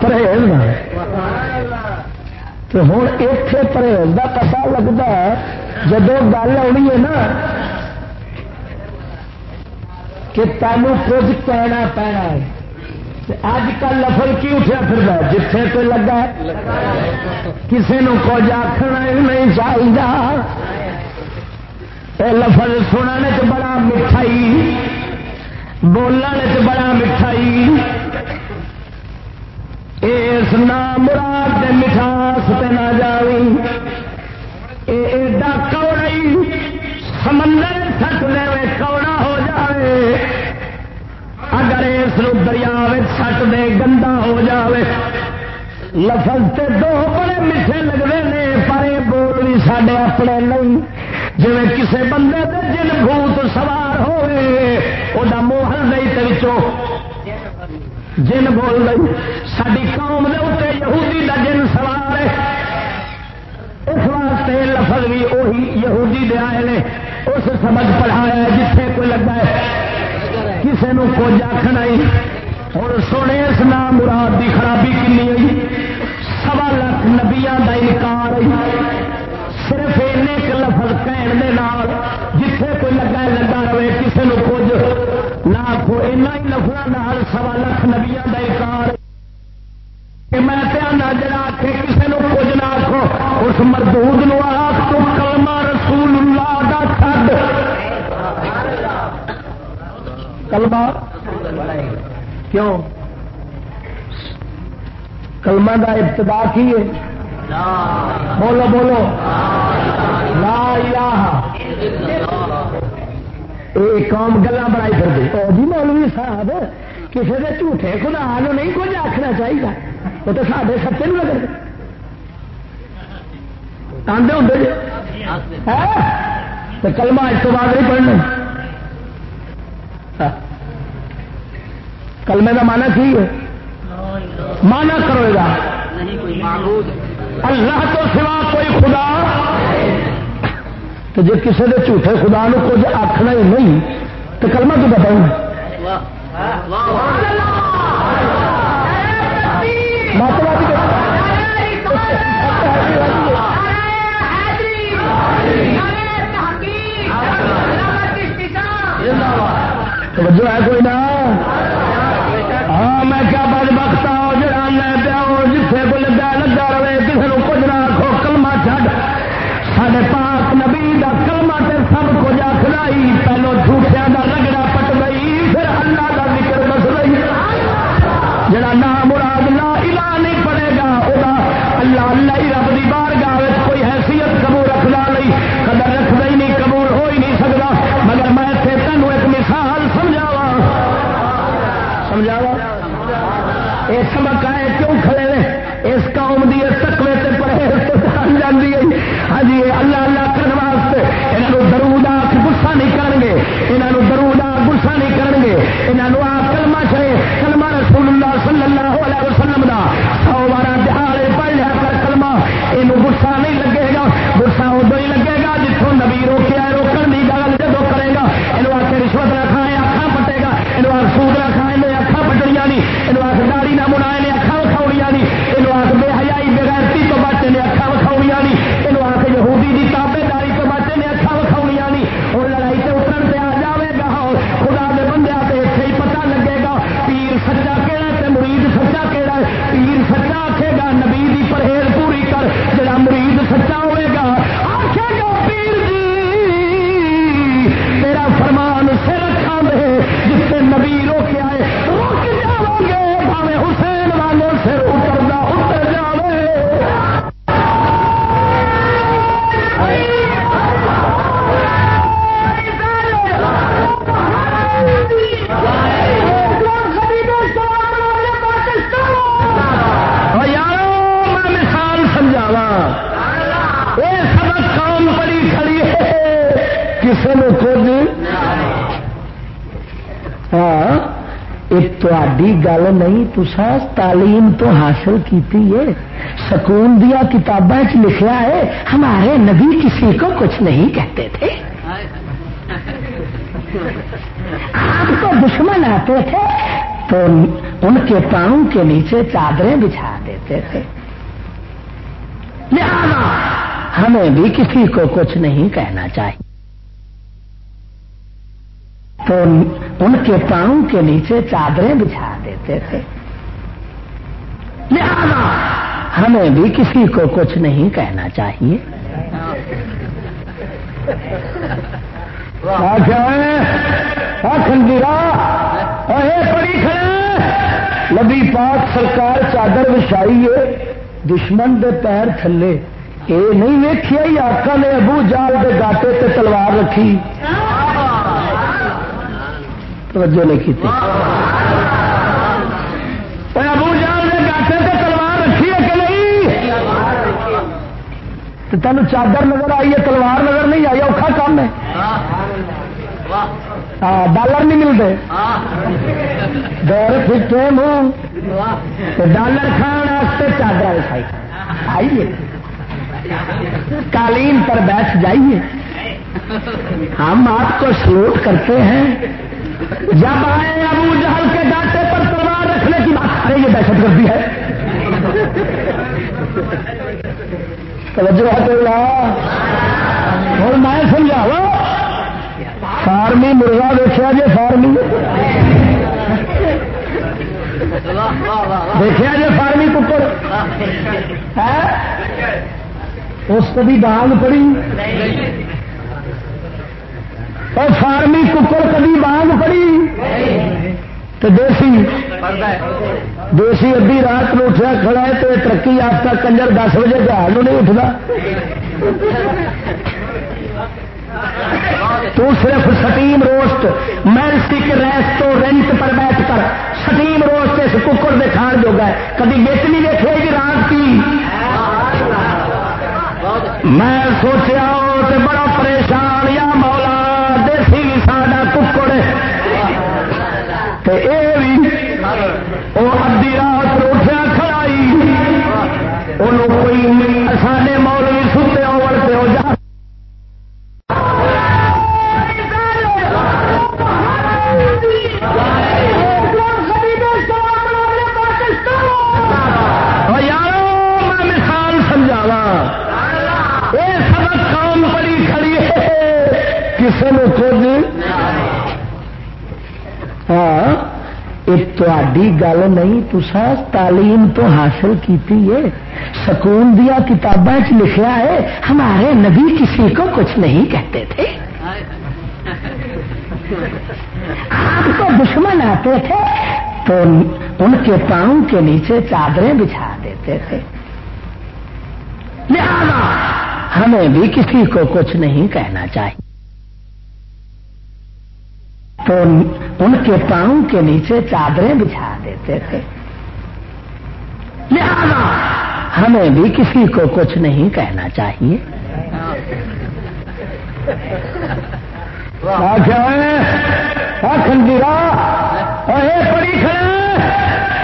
پرہیز تو ہوں اتنے پرہیز کا پتا لگتا ہے۔ جب گل آنی ہے نا کہ تینوں کچھ کہنا پینا ہے اج کل لفل کی اٹھا پھر جتھے تو لگا کسی نے کچھ آخر نہیں چاہیے لفظ سننے چ بڑا مٹھائی، بولنے چ بڑا مٹھائی۔ اس نام مراد مٹھاس پہ نہ جاوی ایڈا کوڑی سمندر سٹ دے کوڑا ہو جائے اگر اس دریا سٹ دے، گندا ہو جاوے۔ لفظ تے دو بڑے میٹھے لگتے ہیں، پر یہ بول بھی سڈے اپنے نہیں۔ جی کسی بندے دے جن بھوت سوار ہوئے وہ موہل نہیں تو جن بول رہی ساری قوم کے اتنے یہودی کا جن سوار ہے واسطے لفظ بھی وہی یہودی دے آئے نے، اس سبق پڑھایا جتھے کوئی لگا ہے۔ کسی نے کچھ آخنا ہی۔ ہوں سونے اس نام مراد کی خرابی کنی ہوئی جی؟ سوا لاکھ نبیا کا انکار جی۔ صرف ایک لفظ کہن دے نال جتھے کوئی لگا لگا رہے کسی نے کچھ نہ آخو اینا ہی لفظوں سوا لاکھ نبیا کا انکار میں نہ جڑا آخ اس مردود نو آخ، تو کلمہ رسول اللہ کا چھ کلمہ؟ کیوں؟ کلمہ کا ابتدا کی ہے؟ بولو بولو۔ لا الہ۔ ایک قوم گلا بنائی کر دی تو جی مولوی صاحب، کسی نے جھوٹے خدا نو نہیں کچھ آخنا چاہیے۔ وہ تو سارے سچے نہیں لگے آدھے ہوں جی؟ کلمہ اس کو بعد نہیں پڑھنا ہاں۔ کلمے کا مانا کی ہے؟ مانا کرو گا اللہ تو سوا کوئی خدا۔ تو جی کسی نے جھوٹے خدا نو کچھ آخنا ہی نہیں تو کلمہ تو بتاؤں توجہ ہے کوئی نہ ہاں میں کیا بد بخت آؤ جی جڑا میں پیا جسے کو لگا لگا رہے، کسی کو کچھ نہ آخو کلما چڈ سارے پاک نبی کا کلما تے سب کچھ آخرائی پہلو جھوٹیا کا رگڑا پٹ گئی پھر اللہ کا ذکر بس گئی جڑا نام مراد لا الہ نہیں پڑے گا وہ اللہ اللہ ہی رب کی بار یہاں درو آ گسا نہیں کریں گے یہاں تاری گل نہیں تسا تعلیم تو حاصل کیتی ہے۔ سکون دیا کتابیں لکھا ہے، ہمارے نبی کسی کو کچھ نہیں کہتے تھے۔ آپ کو دشمن آتے تھے، تو ان کے پاؤں کے نیچے چادریں بچھا دیتے تھے۔ لہذا ہمیں بھی کسی کو کچھ نہیں کہنا چاہیے۔ تو ان کے پاؤں کے نیچے چادریں بچھا دیتے تھے۔ لہذا ہمیں بھی کسی کو کچھ نہیں کہنا چاہیے۔ پڑی کھڑے۔ نبی پاک سرکار چادر بچھائی ہے دشمن دے پیر تھلے۔ اے نہیں ویکیا ہی آقا نے ابو جال دے گاٹے تے تلوار رکھی۔ توجہ نہیں کی ابو جال دے گاٹے تلوار رکھی ہے کہ نہیں؟ تو تین چادر نظر آئی ہے، تلوار نظر نہیں آئی، اوکھا کام ہے۔ ہاں ڈالر نہیں ملتے۔ دور پھٹے منہ۔ ڈالر کھانے چادر دکھائی آئیے۔ قالین پر بیٹھ جائیے۔ ہم آپ کو سلوٹ کرتے ہیں۔ جب آئے ابو جہل کے ڈانٹے پر تلوار رکھنے کی بات کریں یہ دہشت گردی ہے۔ توجہ اور میں سمجھا فارمی مرغا دیکھا جی فارمی۔ دیکھا جی فارمی ککڑ۔ اس کبھی بانگ پڑی۔ اور فارمی ککڑ کبھی بانگ پڑی؟ تو دیسی دیسی ادی رات میں اٹھا کھڑا ہے تو ترقی یافتہ کنجر دس بجے جہاز نہیں اٹھتا۔ تو صرف سٹیم روسٹ مینسٹک ریسٹورینٹ پر بیٹھ کر سٹیم روسٹ اس ککڑ میں کھان جو گئے کبھی بیچنی دیکھے گی رات کی؟ میں سوچا بڑا تاری گل نہیں تسا تعلیم تو حاصل کیتی ہے سکون دیا کتابیں لکھا ہے ہمارے نبی کسی کو کچھ نہیں کہتے تھے آپ کو دشمن آتے تھے تو ان کے پاؤں کے نیچے چادریں بچھا دیتے تھے لہذا ہمیں بھی کسی کو کچھ نہیں کہنا چاہیے تو ان کے پاؤں کے نیچے چادریں بچھا دیتے تھے۔ لہذا ہمیں بھی کسی کو کچھ نہیں کہنا چاہیے۔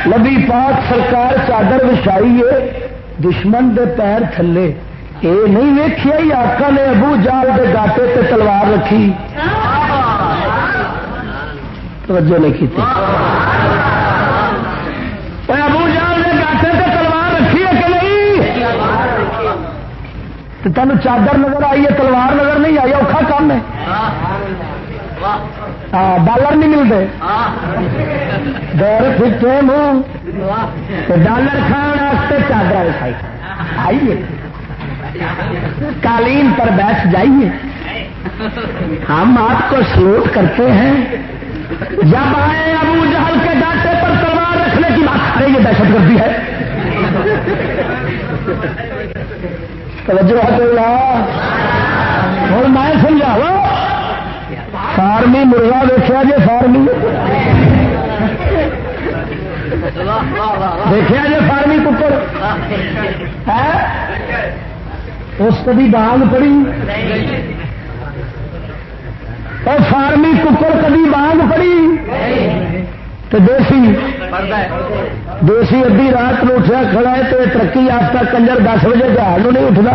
نبی پاک سرکار چادر بچھائی ہے دشمن دے پیر تھلے۔ اے نہیں ویکیا ہی آقا نے ابو جال دے گاٹے تے تلوار رکھی۔ توجہ نہیں کی ابو جال نے گاٹے سے تلوار رکھی ہے کہ نہیں؟ تین چادر نظر آئی ہے، تلوار نظر نہیں آئی، اوکھا کام ہے۔ ڈالر نہیں ملتے دور پھٹے منہ ڈالر کھانے چادر آئیے۔ قالین پر بیٹھ جائیے۔ ہم آپ کو سلوٹ کرتے ہیں۔ جب آئے ابو جہل کے ڈانٹے پر تلوار رکھنے کی بات کریں یہ دہشت گردی ہے۔ اور میں سمجھا فارمی مرغا دیکھا جی فارمی۔ دیکھا جی فارمی کپڑ ہاں؟ اس کبھی بانگ پڑی۔ اور فارمی ککڑ کدی بانگ پڑی؟ تو دیسی دیسی ادی رات میں اٹھا کھڑا ہے تو ترقی یافتہ کنجر دس بجے جہاز نہیں اٹھتا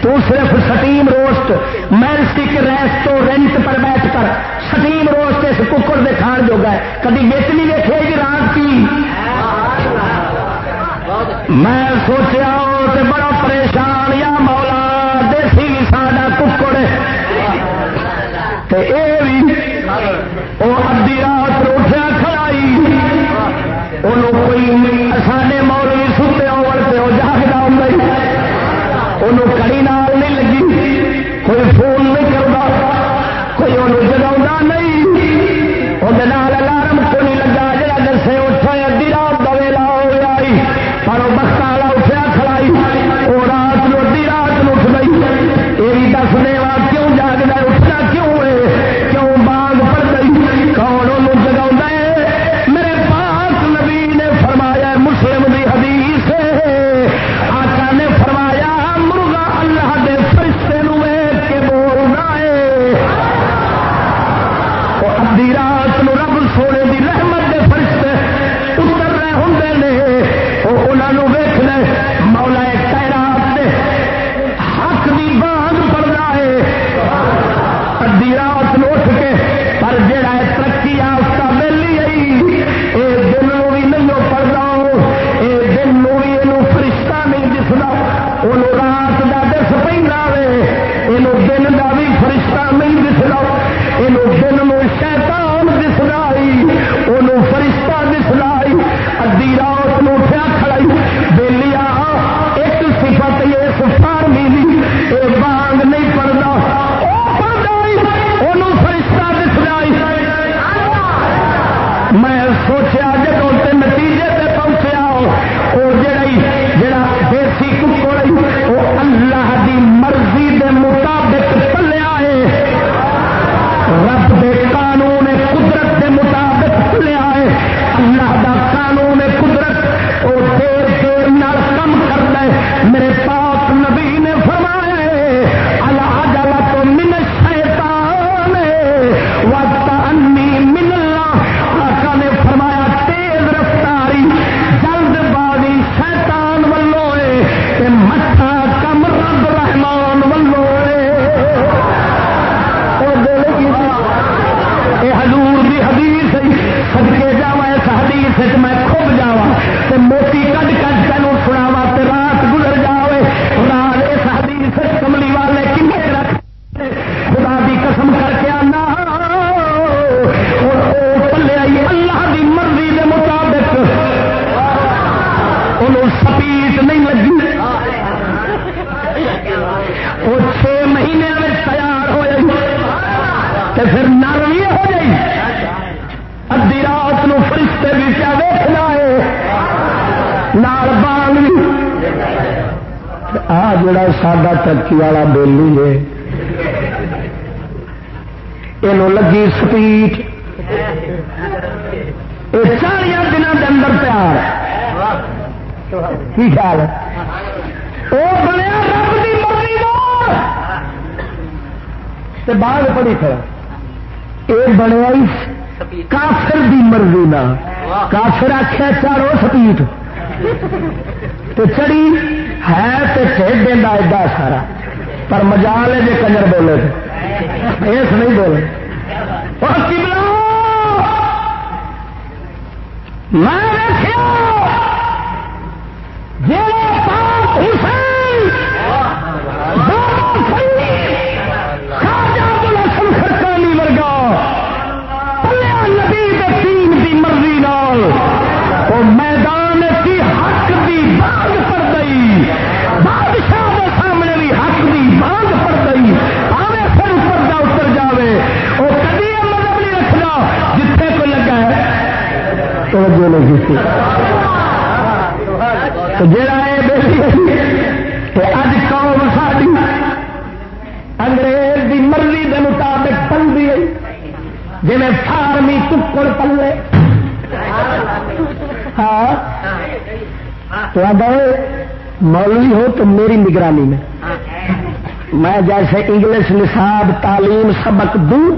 تو صرف سٹیم روسٹ میلسٹک ریسٹورینٹ پر بیٹھ کر سٹیم روسٹ اس ککڑ کے کھان جو گئے کدی بچ نہیں دیکھے گی رات کی۔ میں سوچا بڑا پریشان یا مولا دیسی ساڈا ککڑ وہ ادی رات روٹیا کھڑائی کوئی ساڈے مولوی ستے اوور سے وہ جاگتا ہوں انہوں کڑی نال نہیں لگی، کوئی فون نہیں کرتا کوئی انہوں جگا نہیں۔ وہ الارم کو نہیں لگا جا دسے اٹھا ادی رات دے لا ہو آئی، پر وہ رات اٹھ کے، پر جڑا ہے ترقی آفتا ویلی آئی یہ دن بھی نہیں پڑھتا یہ دن بھی یہ فرشتہ نہیں دستا وہ رات کا دس پہ یہ دن کا بھی فرشتہ نہیں دستا یہ دن میں شیطان دستا والا بولی ہے یہ لگی سپیٹ یہ چالیا دنوں کے اندر پیار کی خیال ہے وہ بنیا رب کی مرضی بعد پڑی تھا یہ بنیا کافر دی مرضی نہ کافر آخیا چارو سپیٹ چڑی ہے تو چیز دینا ایڈا سارا پر مجال ہے جی کنجر بولے ایس نہیں بولے۔ میں جڑا اج قوم ساری انگریز کی مرضی کے مطابق پلتی ہے۔ جی فارمی چکڑ پلے۔ ہاں۔ تو مولوی ہو تو میری نگرانی میں۔ میں جیسے انگلش نصاب تعلیم سبق دوں،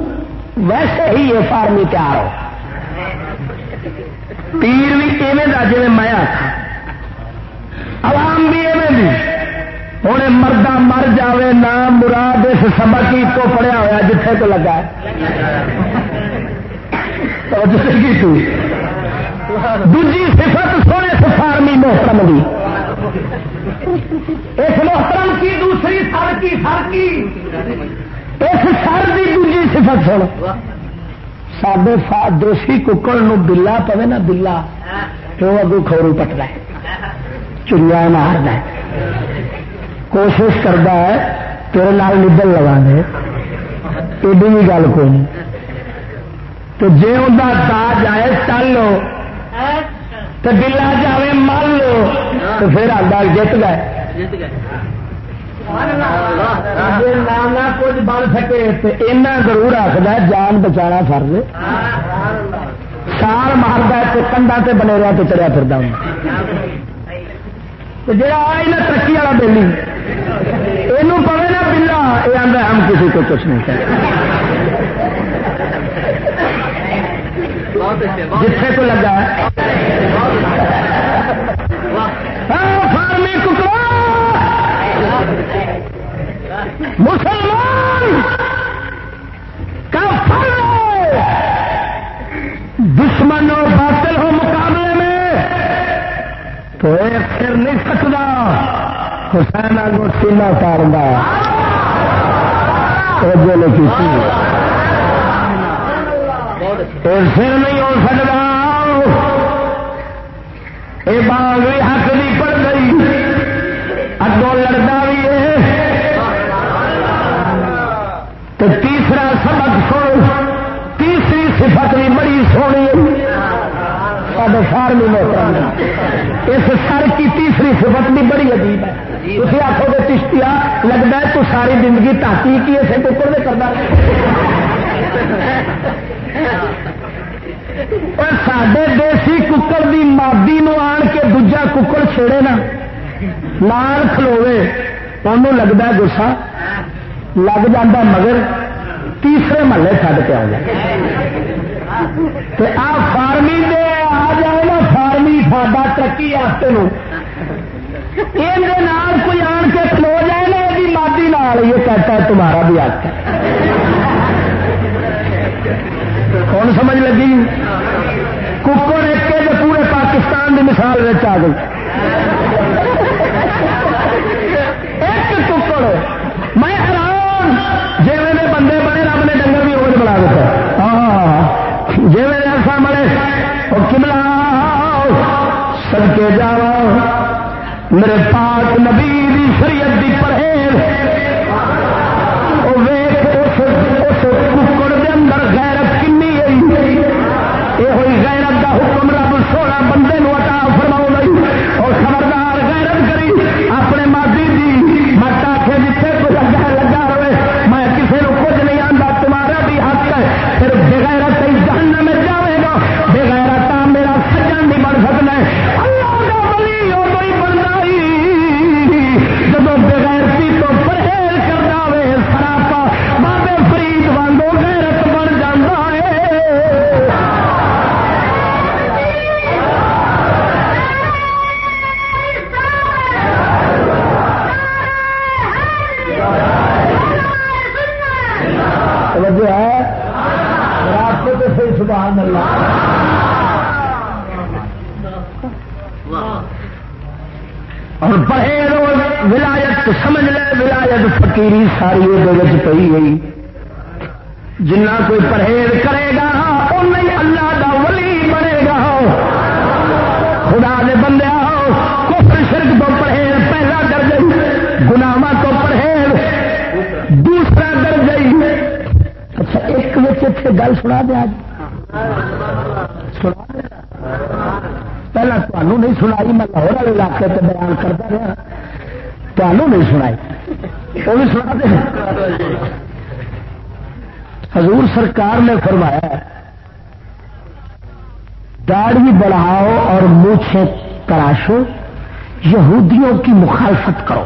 ویسے ہی یہ فارمی تیار ہو۔ پیر بھی ایویں دا جی میں آخا عوام بھی ایویں دی ہوں مردہ مر جاوے نام مراد اس سبق ہی تو پڑیا ہوا جتھے تو لگا دوجی صفت سونے سفارمی محترم دی۔ اس محترم کی دوسری سر کی سر کی اس سر کی دوجی صفت سن۔ سڈے دیسی ککڑ بلا پوے نا، بلا۔ تو اگو کھورو پٹتا ہے؟ چڑیا مارد کوشش کرتا ہے، تیرے نال نبل لگا دے۔ ایڈی بھی گل کوئی نہیں۔ تو جی ان دا جائے چل لو۔ تو بلا جائے مان لو۔ تو پھر آدھا جیت گئے۔ نام کچھ بن سکے تو اینا ضرور آخر جان بچانا فرض۔ سال مارتا تو کنڈا سے بنے رہا تو چڑیا پھر جا ترقی والا بہلی یہ پوے نا بلا یہ آدھا ہم کسی کو کچھ نہیں جتھے کو لگا مسلمان کا دشمن اور باطل ہو مقابلے میں تو ایک پھر نہیں سکتا حسین آگو سینا اتارا جو کی پھر نہیں ہو سکتا یہ باغ بھی حق نہیں پڑ گئی اگوں لڑتا بھی ہے۔ تو تیسرا سبق سو تیسری صفت بھی بڑی سونی سارے سارمی محترم اس سر کی تیسری صفت بھی بڑی عجیب ہے۔ تھی آخو گے تشتیا لگتا ہے تو ساری زندگی تاکی کی اسے ٹکر میں کرنا سڈے دیسی ککڑ دی مادی نو آن کے دوجا ککڑ چھڑے نا لال کھلوے انہوں لگتا گسا، لگ جا مگر تیسرے محلے چڈ کے آ جائے۔ آ فارمی دے آ جائے نا فارمی ساڈا ترقی واسطے یہ کوئی آن کے کھلو جائے نا یہ مادی نال یہ کہتا ہے تمہارا بھی آتا کون سمجھ لگی ککڑ ایک پورے پاکستان کی مثال آ گئی ایک ککڑ میں حیران جی میں بندے بڑے رب نے ڈنگر بھی روز بنا دیتا ہاں جی میں ایسا ملے وہ کملا سد جا میرے پاک نبی شریعت کی پرہیز۔ وہ ویخ دوسرا درج اچھا ایک اتنے گل سنا دیا۔ سنا پہلے تمہوں نہیں سنائی، میں لاہور والے علاقے سے بیان کرتا رہا۔ تمہوں نہیں سنائی۔ وہ بھی سنا دے۔ حضور سرکار نے فرمایا داڑھی بڑھاؤ اور مونچھیں تراشو، یہودیوں کی مخالفت کرو۔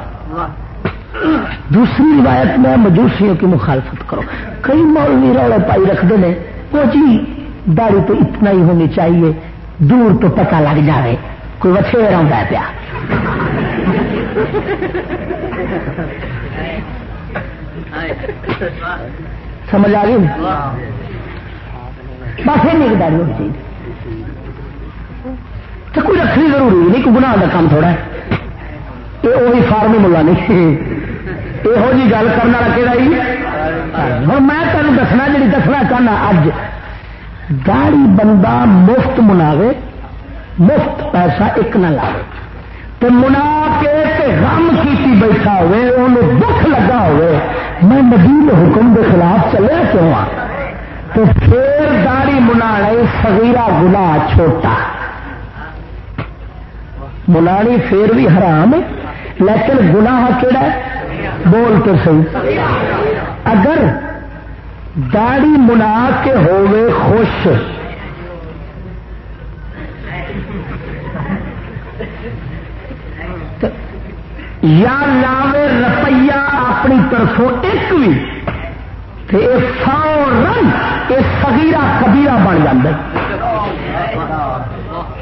دوسری روایت میں مجوسیوں کی مخالفت کرو۔ کئی مولوی روڑے پائی رکھتے ہیں، وہ جی داڑھی تو اتنا ہی ہونی چاہیے، دور تو پتہ لگ جائے کوئی وچے رہا پیا۔ سمجھ آ گئی؟ بس یہ داڑھی ہونی چاہیے۔ تو کوئی رکھنی ضروری نہیں، کوئی گناہ کا کام تھوڑا ہے۔ یہ وہی فارم ملا نہیں۔ یہو جی گل کرنا کہڑا ہی ہوں میں تمہیں دسنا جی دسنا چاہنا اج داڑی بندہ مفت مناوے مفت پیسہ ایک نہ لاوے تو منا کے غم کی بیٹھا ہوئے انہوں دکھ لگا ہوئے میں نبی حکم کے خلاف چلے کیوں آ تو پھر داڑی منا سگیرا گنا چھوٹا منانی پھر بھی حرام ہے لیکن گناہ کہڑا بول تو صحیح۔ اگر داڑی منا کے ہوئے خوش یا لاوے روپیہ اپنی طرفوں ایک بھی فورن یہ سگیرا کبیرا بن جائے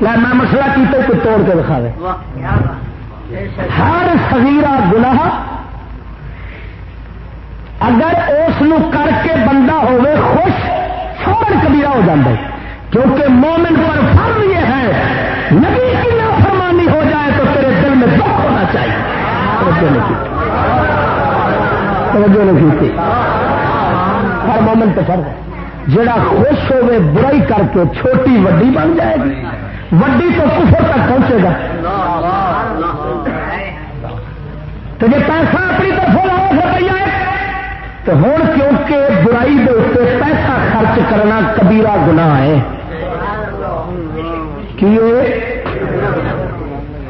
میں مسئلہ کیتے تو توڑ کے دکھاوے۔ ہر سگیرا گناہ اگر اس کر کے بندہ ہوئے خوش فورن کبیرا ہو جائے کیونکہ مومن پر فرض یہ ہے، نبی کی نافرمانی ہو جائے تو تیرے دل میں دکھ ہونا چاہیے۔ توجہ نہیں کی۔ ہر مومن تو فرض ہے۔ جڑا خوش ہوئے برائی کر کے چھوٹی وڈی بن جائے گی۔ وڈی تو کفر تک پہنچے گا۔ تو جی پیسہ اپنی طرف لاؤ روپیہ تو ہوں کیونکہ برائی کے اتنے پیسہ خرچ کرنا کبیرا گنا ہے۔ کی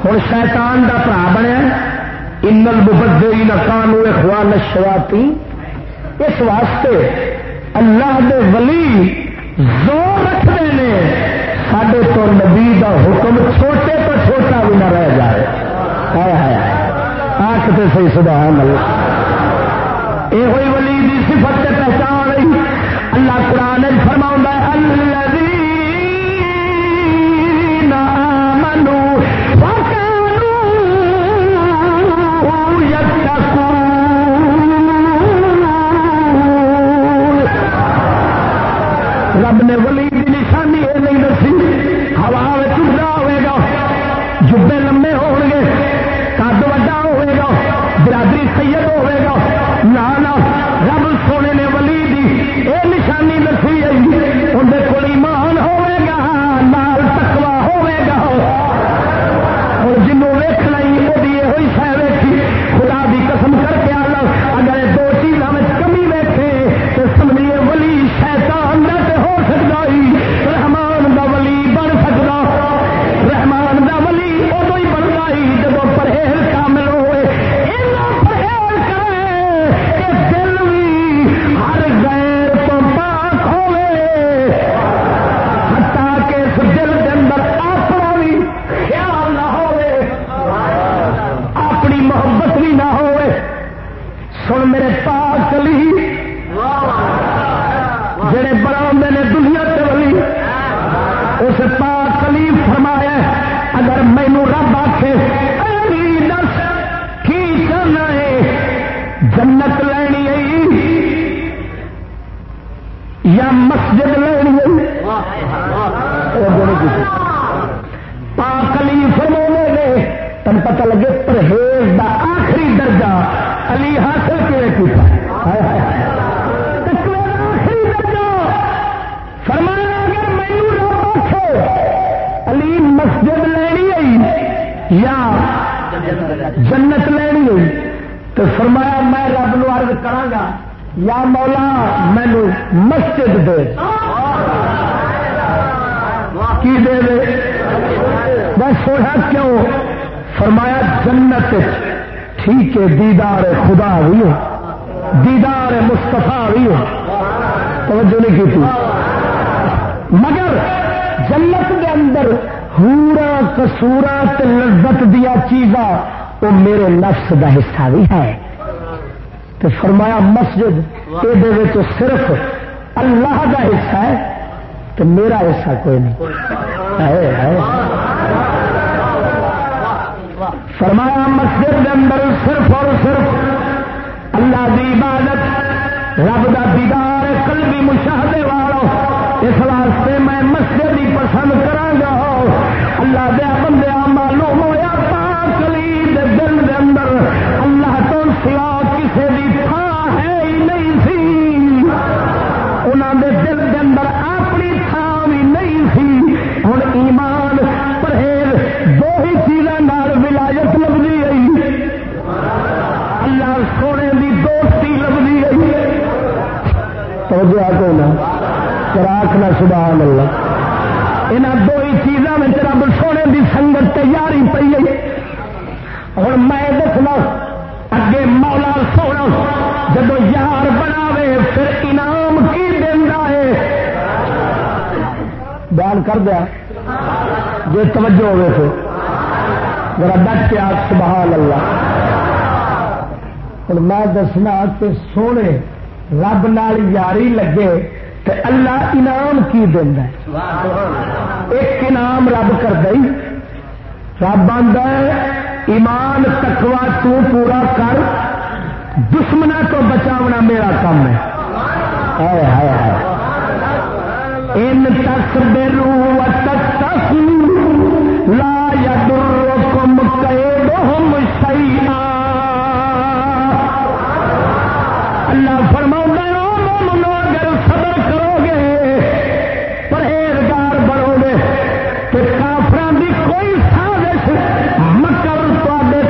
ہوں شیطان کا برا بنیا۔ انل مبدری نکانو اخوان شواتی اس واسطے اللہ دے ولی زور رکھتے ہیں۔ سڈے تو نبی کا حکم چھوٹے تو چھوٹا بھی نہ رہ جائے۔ ہے آخ تو صحیح، سبحان اللہ۔ یہ ولی کی صفت سے پہچان رہی۔ اللہ قرآن فرما اللہ رب نے ولی کی نشانی یہ نہیں دسی، ہوا چڑا ہوئے گا۔ جبے لمبے ہو گے کد وا ہوئے گا، برادری سید ہوئے گا نہ رب سونے نے ولی دی، اے نشانی دسی آئی جی, اندر کو ایمان ہوئے گا، نال تکوا ہوئے گا۔ اور جنوں ویک لائی وہ یہ شہ ویکھی، خدا دی قسم کر کے آ اگر دو چیزوں میں کمی ویکھے، تو سمجھیے ولی شیطان نہ ہو سکتا رحمان دا ولی بن سکتا رحمان دا ولی ادو ہی بنتا ہی جب پرہیز کامل ہوئے۔ پرہیز کرے یا مولا، مینو مسجد دے۔ کی دے دے۔ بس سوچا کیوں؟ فرمایا جنت ٹھیک ہے، دیدار خدا بھی ہو دیدار مستفا بھی ہو توجہ نہیں کی تھی۔ مگر جنت کے اندر ہورا کسورا لذت دیا چیزاں، وہ میرے نفس کا حصہ بھی ہے۔ تو فرمایا مسجد یہ صرف اللہ کا حصہ ہے تو میرا حصہ کوئی نہیں۔ فرمایا مسجد کے اندر صرف اور صرف اللہ کی عبادت رب کا دیدار قلبی مشاہدے والو اس واسطے میں مسجد ہی پسند کرا اللہ دیا بندے معلوم ہوا پاکلی دل دے اندر۔ اللہ تو سوا کسی بھی تھان ہے ہی نہیں سی۔ انہوں دے دل دے اندر اپنی تھان بھی نہیں سی۔ ہوں ایمان، پرہیز، دو ہی چیزوں ولایت لگتی گئی۔ اللہ سونے کی دوستی لگتی گئی۔ توجہ کو نا؟ چراخ نہ، سبحان اللہ۔ یہاں دو ہی چیزوں میں رب سونے کی سنگت تیاری پی گئی ہوں میں دسنا، اگے مولا سونا جب یار بناوے، پھر انعام کی دینا ہے؟ بیان کر دیا۔ جو توجہ ہوئے تھے میرا ڈٹ کے آپ سبحان اللہ۔ ہوں میں دسنا کہ سونے رب نال یاری لگے تو اللہ انعام کی دینا ایک انعام رب کر دئی رب آدھا ایمان تکوا تو پورا کر دشمنا تو بچاونا میرا کام ہے۔ ان تک بے رو تک لا یا در کم اللہ فرما اگر صبر کرو گے، پرہیزگار بنو گے، تو کافران کی کوئی سازش مکر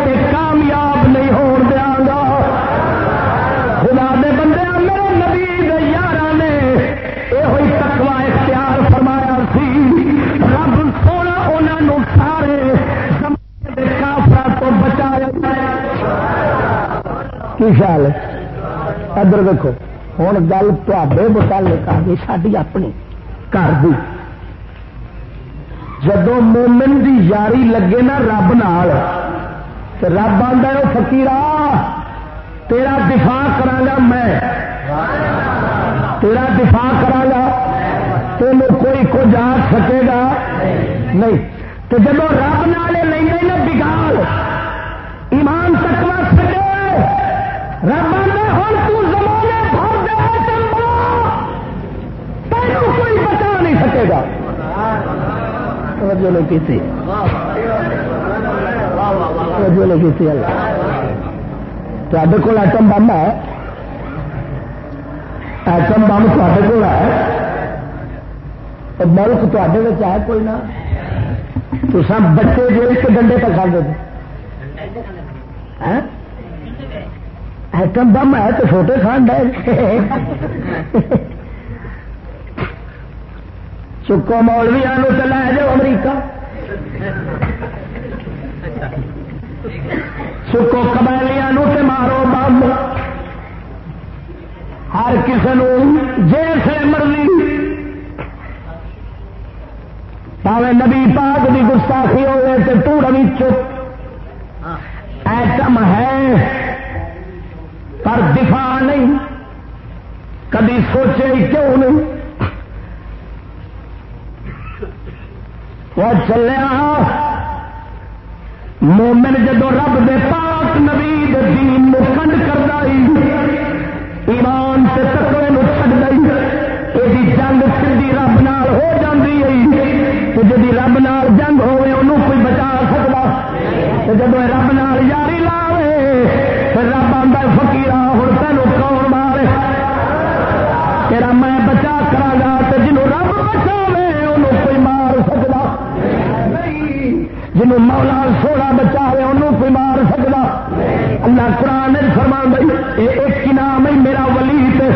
تے کامیاب نہیں ہو دیا گا. خدا دے بندے، میرے نبی یار نے یہ تکوا اختیار فرمایا سی۔ رب سونا انہوں سارے کافر تو بچایا کی خیال ہے؟ ادھر دیکھو ہوں گل تے متعلق آ گئی ساری اپنی گھر کی جب مومن دی یاری لگے نا رب نال رب آتا ہے فکیر تیرا دفاع کرا میں۔ تیرا دفاع کرا تین کوئی کو جا سکے گا۔ نہیں۔ تو جب رب نالے لیں نا بگال ایمان تکوا سکے۔ رب آتا ہوں تو زمانے بھر دے تینوں کوئی بچا نہیں سکے گا۔ توجہ نہیں کی تھی۔ توجہ نہیں کی تھی اللہ۔ تے کول ایٹم بم ہے۔ ایٹم بم تے کول ہے۔ ملک تے ہے کوئی نہ۔ تو سب بچے جو ایک ڈنڈے تک کھا دے ایٹم بم ہے تو چھوٹے کھان ڈے چکو مولوی آلو چلا جاؤ امریکہ۔ چکو قبیلیاں تے مارو بم۔ ہر کسی جیسے مرضی۔ پاوے نبی پاک کی گستاخی ہوئے تو ٹوڑ بھی چپ ایٹم ہے۔ پر دفاع نہیں۔ کبھی سوچے کیوں نہیں؟ وہ چلیا مومن جدو رب دے پاک نبی دین کنڈ کر ایمان سے تکوے چڑ یہ جنگ سی رب نال ہو جاتی ہے جی رب نال جنگ ہوئے انہوں کوئی بچا سکتا جب رب نال یاری لاوے، پھر رب آتا فکیر ہوں تینوں کون مارے؟ تیرا میں بچا کرا گا تو جنوں رب بچا انہوں مار سکتا جنہوں مولا سونا بچا ہے انہوں کوئی مار سکتا اللہ قرآن فرما گئی ایک انعام ہے میرا ولی تے۔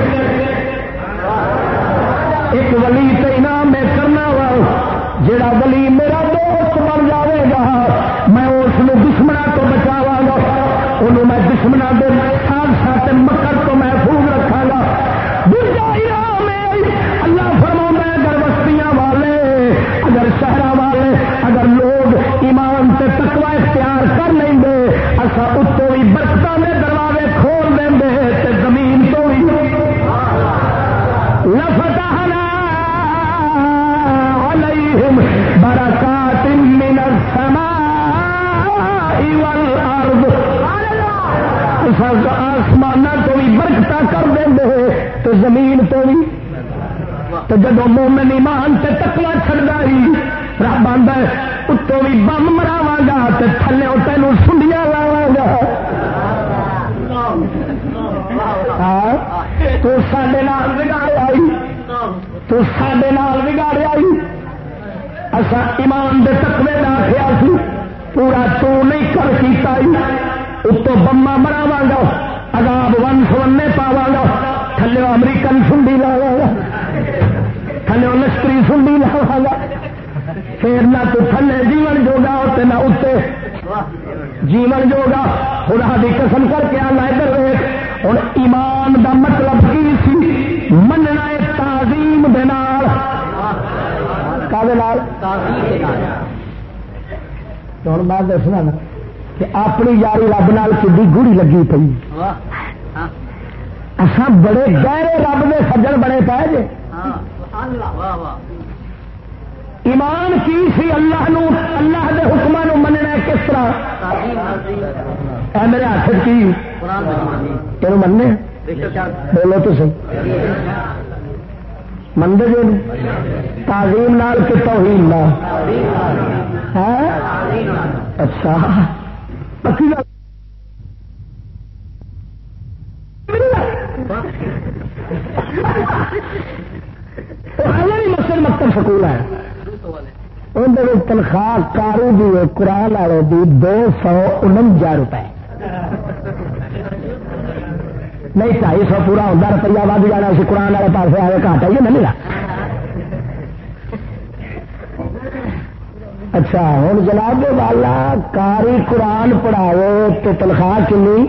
ایک ولی تے انعام میں کرنا وا جڑا ولی میرا دوست بن جائے گا، میں اس دشمنا تو بچاوا گا، انہوں میں دشمنا دے ساتھ ساتھ مکر تو محفوظ رکھا گا۔ دوسرا انعام اللہ فرما اگر بستیاں والے اگر شہر والے اگر لوگ ایمان سے تقوی اختیار کر لیں گے اصا اتوں بھی برکتوں میں دروازے کھول دیں گے تے زمین تو بھی لفتحنا علیہم برکات من السماء والارض۔ آسمان تو بھی برکتہ کر دیں گے تو زمین تو بھی تو جب مومن ایمان سے تکوا چڑھتا ہی رب آدھا اتوں بھی بم مراوا گا تھلے تینوں سنڈیا لاوا گا۔ ہاں؟ تو سڈے بگاڑ آئی۔ تو سڈے بگاڑ آئی۔ اصا ایمان دے تکوے کا آخیا سی، پورا تو نہیں کر کیتا اتو بما مراوا گا۔ نہ اتنے جیون جوگا، خدا دی قسم کر کے آنا ادھر ویخ ہوں ایمان دا مطلب کی سی؟ مننا تعظیم ہوں میں دسنا نا کہ اپنی یاری رب نال کھی گوڑی لگی پی اصا بڑے گہرے رب نے سجن بنے پائے جے۔ ہاں، ایمان کی سی اللہ نو، اللہ دے حکمان مننا کس طرح؟ اے میرے ہاتھ کی؟ یہ مننے بولو تو صحیح۔ منگے جو تعظیم نال کہ توہین نہ ہاں؟ اچھا۔ پکی مسجد مکتب سکول ہے اندر تنخواہ کارو دی قرآن والے دی دو سو انجا روپئے نہیں، ڈھائی سو پورا ہوتا روپیہ ود جانا سی، قرآن والے پاس آئے گھاٹ آئیے نہیں اچھا ہوں جناب والا، کاری قرآن پڑھاؤ تو تنخواہ کنی؟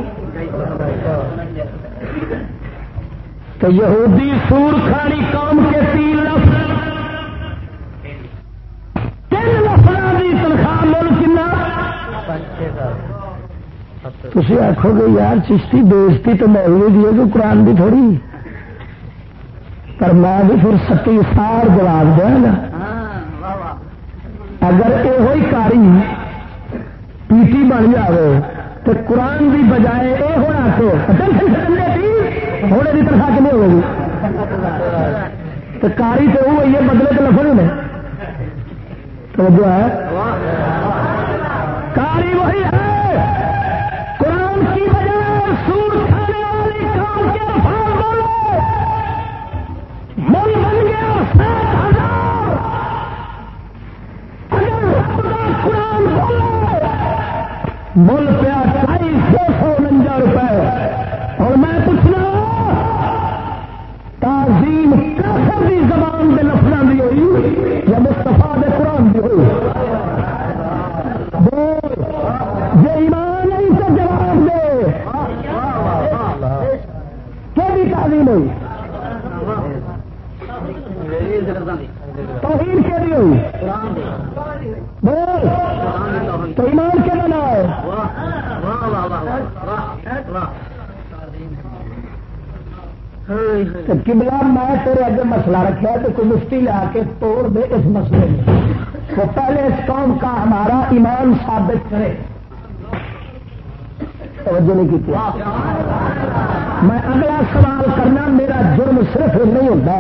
تو یہودی سور کھانی قوم کے تین لفظ تین لفظ کی تنخواہ مل کنا تھی آخو گے، یار، چشتی بےزتی تو مولوی دی ہے قرآن کی تھوڑی۔ پر میں بھی پھر ستی سار جواب دیا گا۔ اگر یہ کاری پی ٹی بن جائے تو قرآن کی بجائے یہ ہونا تو ہونے کی تنخواہ کنی ہوگی؟ تو کاری تو وہ ہے، بدلے تو لفظ نے تو جو ہے۔ کاری وہی ہے۔ قرآن کی بجائے سور کھانے والی کام کے الفاظ بولو۔ مل بن گیا سات ہزار۔ اگر قرآن بولو مل پیا ڈھائی سو سو انجا روپئے اور میں پوچھنا، تعظیم کافر دی زبان دے لفظوں دی ہوئی یا مستفا دے قرآن دی ہوئی بول جی ایمان نہیں تو جواب دے کہ تعلیم ہوئی کے لیے ہوئی। بول। تو ایمان کے بنا ہے کملا میں تیرے اگے مسئلہ رکھا تو کوئی مفتی لا کے توڑ دے اس مسئلے میں۔ وہ پہلے اس قوم کا ہمارا ایمان ثابت کرے۔ توجہ نہیں کی میں اگلا سوال کرنا، میرا جرم صرف نہیں ہوتا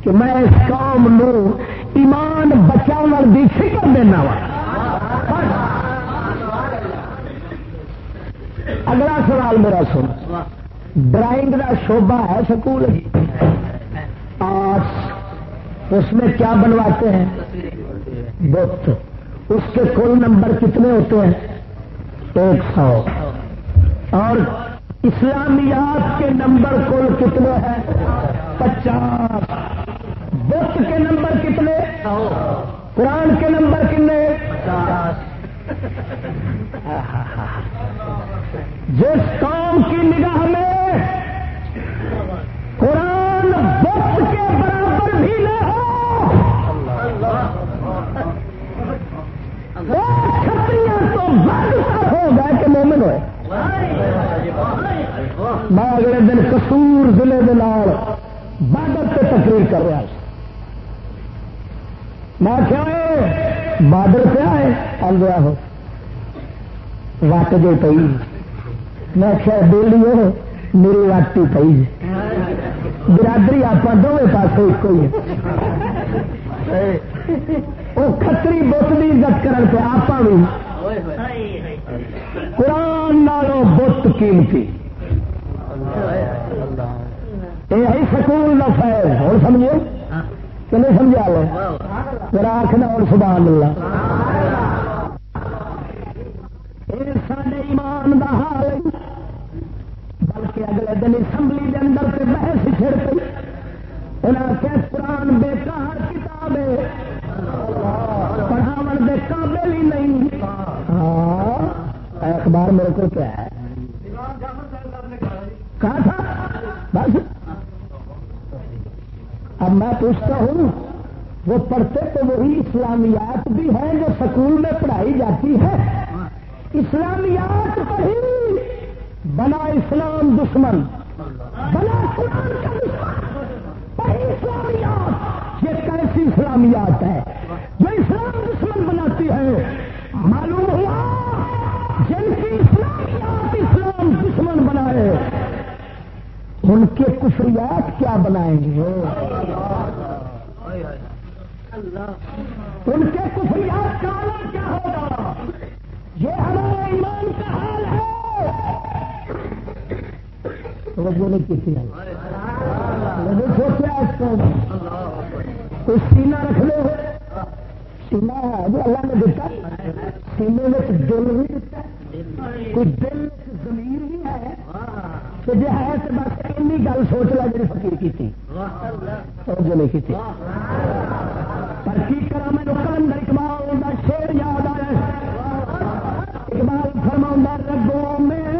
کہ میں اس قوم نو ایمان بچاؤ کی فکر دینا وا۔ اگلا سوال میرا سن۔ ڈرائنگ کا شوبہ ہے سکول؟ آرٹس اس میں کیا بنواتے ہیں؟ بت۔ اس کے کل نمبر کتنے ہوتے ہیں؟ ایک سو۔ اور اسلامیات کے نمبر کل کتنے ہیں؟ پچاس۔ بت کے نمبر کتنے؟ قرآن کے نمبر کتنے؟ جس قوم کی نگاہ میں قرآن بت کے برابر بھی نہ ہو وہ چھتریاں تو بد ہو گئے کہ مومن ہوئے۔ میں اگلے دن کسور ضلع بارڈر پہ تقریر کر رہا میں کیا بارڈر پہ آئے آدھا ہو۔ وٹ جو پی میں کیا بولی ہو میری وٹ ہی پی برادری آپ دونوں پاس ایک ہی وہ کتری بت کی عزت کرنے آپ بھی قرآن نالوں بت قیمتی۔ یہ سکول کا فیض ہوں سمجھو کہ نہیں سمجھا لو میرا آخنا اور سبحان اللہ سارے ایمان کا حال بلکہ اگلے دن اسمبلی کے اندر سے بحث چھڑ پی انہیں کہ قرآن بےکار کتاب ہے۔ پڑھاو کے قابل ہی نہیں۔ اخبار میرے کو کیا ہے؟ کہا تھا؟ بس۔ اب میں پوچھتا ہوں، وہ پڑھتے تو وہی اسلامیات بھی ہیں جو سکول میں پڑھائی جاتی ہے؟ اسلامیات پڑھی بنا اسلام دشمن۔ بنا اسلام کا دشمن۔ پڑھی اسلامیات۔ یہ کیسی اسلامیات ہے؟ جو اسلام دشمن بناتی ہے، معلوم ہوا جن کی اسلامیات اسلام دشمن بنائے ان کے کفریات کیا بنائیں گے؟ ان کے کفریات کا عالم کیا ہوگا؟ یہ ہمارے ایمان کا حال ہے۔ توجہ نہیں کسی نہیں سوچا اس کو؟ کوئی رکھ لو سینا ہے جو اللہ نے دیتا۔ سینے میں دل بھی دیتا۔ کوئی دل کہ جی ہے تو بس این گل سوچ لا جی فکیر کی تھی نہیں کی پر کی کرا میں کلندر اقبال کا شیر یاد آیا اقبال فرما رگوں میں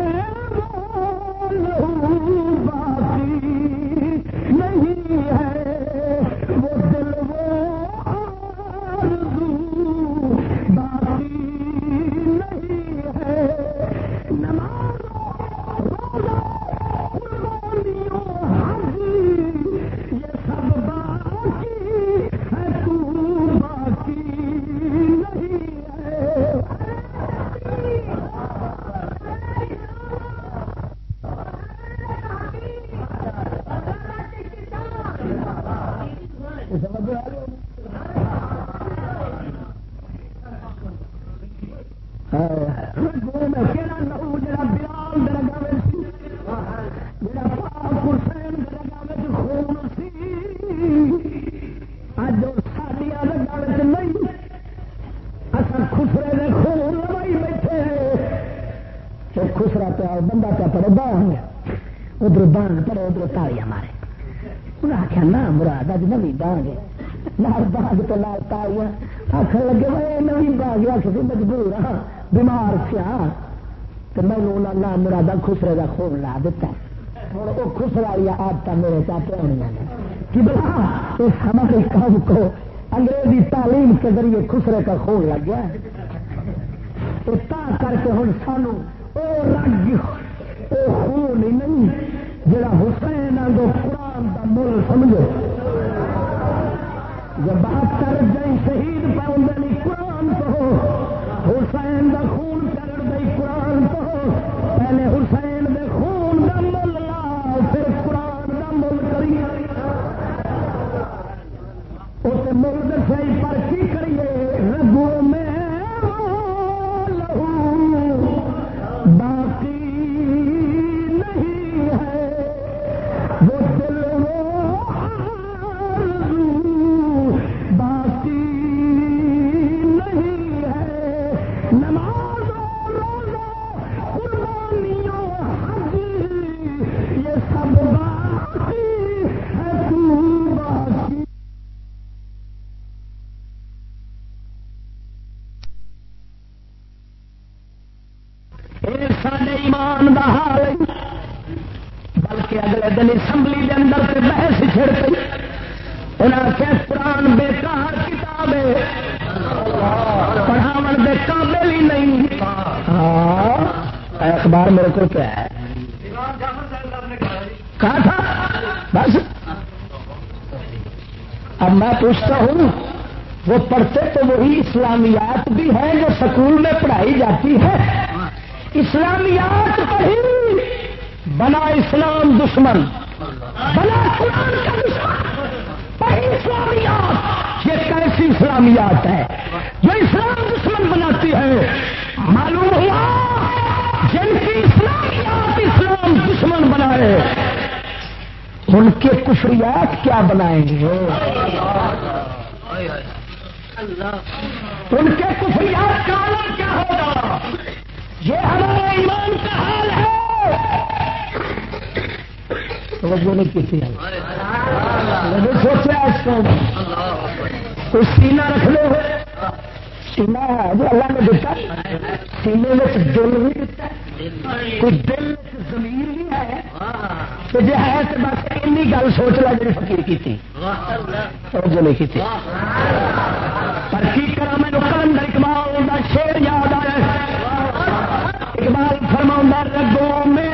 خسرے کا خون لا دیتا ہوں وہ خسرا والی آدت میرے چاہتے ہونی کہ بلا اس ہمارے کام کو انگریزی تعلیم کے ذریعے خسرے کا خون لگ گیا تو تا کر کے ہوں سانو او رگ او خون ہی نہیں، جڑا حسین آگو قرآن کا مل سمجھو۔ جب بات کر جائیں شہید پاؤں قرآن تو حسین دا خون چڑھ گئی قرآن تو حسین حسین دے خون دا مل لا پھر قرآن دا مل کری اس مل دسائی پر کی کر سارے ایمان کا حال ہے۔ بلکہ اگلے دن اسمبلی کے اندر سے بحث چھڑ پی انہیں کہ قرآن بےکار کتاب ہے۔ پڑھاو کے قابل ہی نہیں۔ ہاں اخبار میرے کو کیا ہے۔ کہا تھا؟ بس۔ اب میں پوچھتا ہوں، وہ پڑھتے تو وہی اسلامیات بھی ہیں جو سکول میں پڑھائی جاتی ہے؟ اسلامیات پڑھی بنا اسلام دشمن بنا قرآن کا دشمن پڑھی اسلامیات۔ یہ کیسی اسلامیات ہے؟ جو اسلام دشمن بناتی ہے۔ معلوم ہوا جن کی اسلامیات اسلام دشمن بنائے ان کے کفریات کیا بنائیں گے؟ ان کے کفریات کا عالم کیا ہوگا؟ یہ ہمارا ایمان کا حال ہے۔ توجہ نہیں کی سوچا اس کو کوئی سینا رکھ لو سینا ہے جو اللہ نے دیتا سینے میں دل بھی دیتا کوئی دل زمین بھی ہے۔ تو جی ہے تو بس این گل سوچ لا جی فکیر کی تھی۔ جو نہیں کی پر کی کرا میں کلندر اقبال کا شیر یاد رگوں میں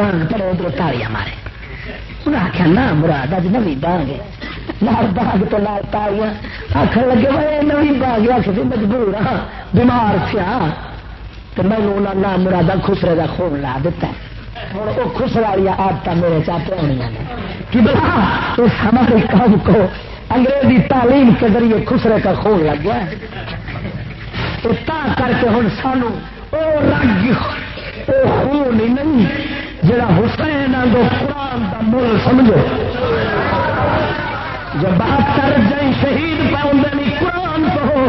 ادھر بانگ پڑے ادھر تالیاں مارے۔ انہیں آخیا نہ مراد، اج نوی بانگ لال باغ تو لال تالیاں آخر لگے میں نوی باغ آخ مجبور ہاں بیمار سیا۔ تو میں نے نہ مرادہ خسرے کا خون لا دیتا ہوں وہ خسر والی آدت میرے چاہتے ہونی نے کہ بلا اس ہمارے کام کو انگریزی تعلیم کے ذریعے خسرے کا خون لگ گیا تو کر کے ہوں سانو رگ وہ خون ہی نہیں۔ جڑا حسین آگو قرآن کا مل سمجھو۔ جب بات کر جائی شہید پاؤں نہیں قرآن تو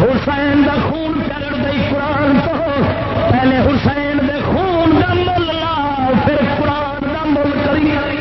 حسین کا خون چڑھ گئی قرآن تو پہلے حسین دے خون کا مل لا پھر قرآن کا مل کری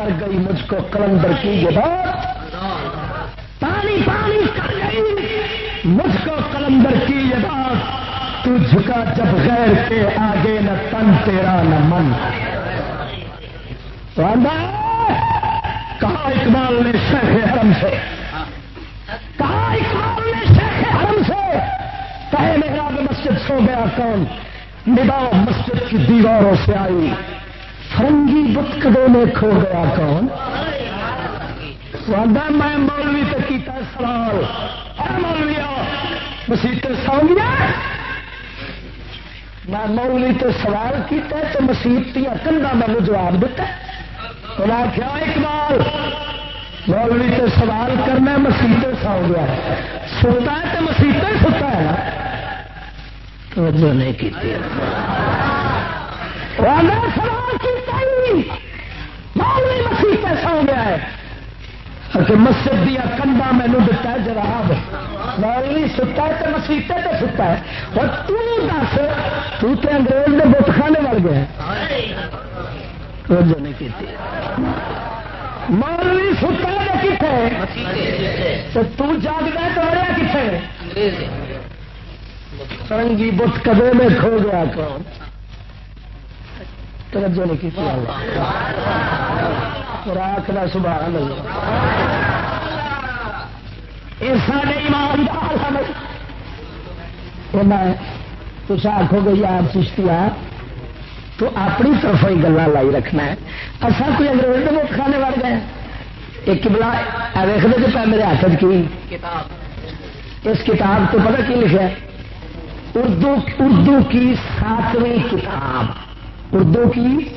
کر گئی مجھ کو کلندر کی یہ بات؟ پانی پانی کر گئی، مجھ کو کلندر کی یہ بات؟ تو جھکا جب غیر کے آگے نہ تن، تیرا نہ من۔ کہا اقبال نے شیخ حرم سے، کہا اقبال نے شیخ حرم سے، کہے میرا مسجد سو گیا کون؟ نباؤ مسجد کی دیواروں سے آئی۔ فرنگی میں کھو گیا کون میں مولوی تو کیتا سوال۔ مولویا مسیح سو گیا؟ میں مولوی تو سوال کیتا تو مسیح کی دیا کنڈا مینو جواب دیتا انہیں آخیا اقبال، مولوی تو سوال کرنا مسیح سو گیا۔ ستا ہے تو مسیح ستا ہے توجہ نہیں کی سوال مولوی پیسہ ہو گیا ہے۔ کہ مسجد دیا کنڈا مینو دتا ہے مولوی ستا ہے تو مسیح تو ستا ہے۔ اور تس تو انگریز نے بت خانے مر گیا مولوی ستا کتنے تو جاگتا تو بڑا کتنے فرنگی بت کدے میں کھو گیا کون؟ توجہ نہیں کی راک کا سبھا نہیں یہ سارے میں کچھ آخو گے یار چشتی تو اپنی طرف ہی گلا لائی رکھنا ہے۔ اصا کوئی انگریز کے مت کھانے وڑ گئے ایک بلا ویخ دے پہ میرے ہاتھ کی؟ کتاب اس کتاب تو پتہ کی لکھا ہے؟ اردو اردو کی ساتویں کتاب۔ اردو کی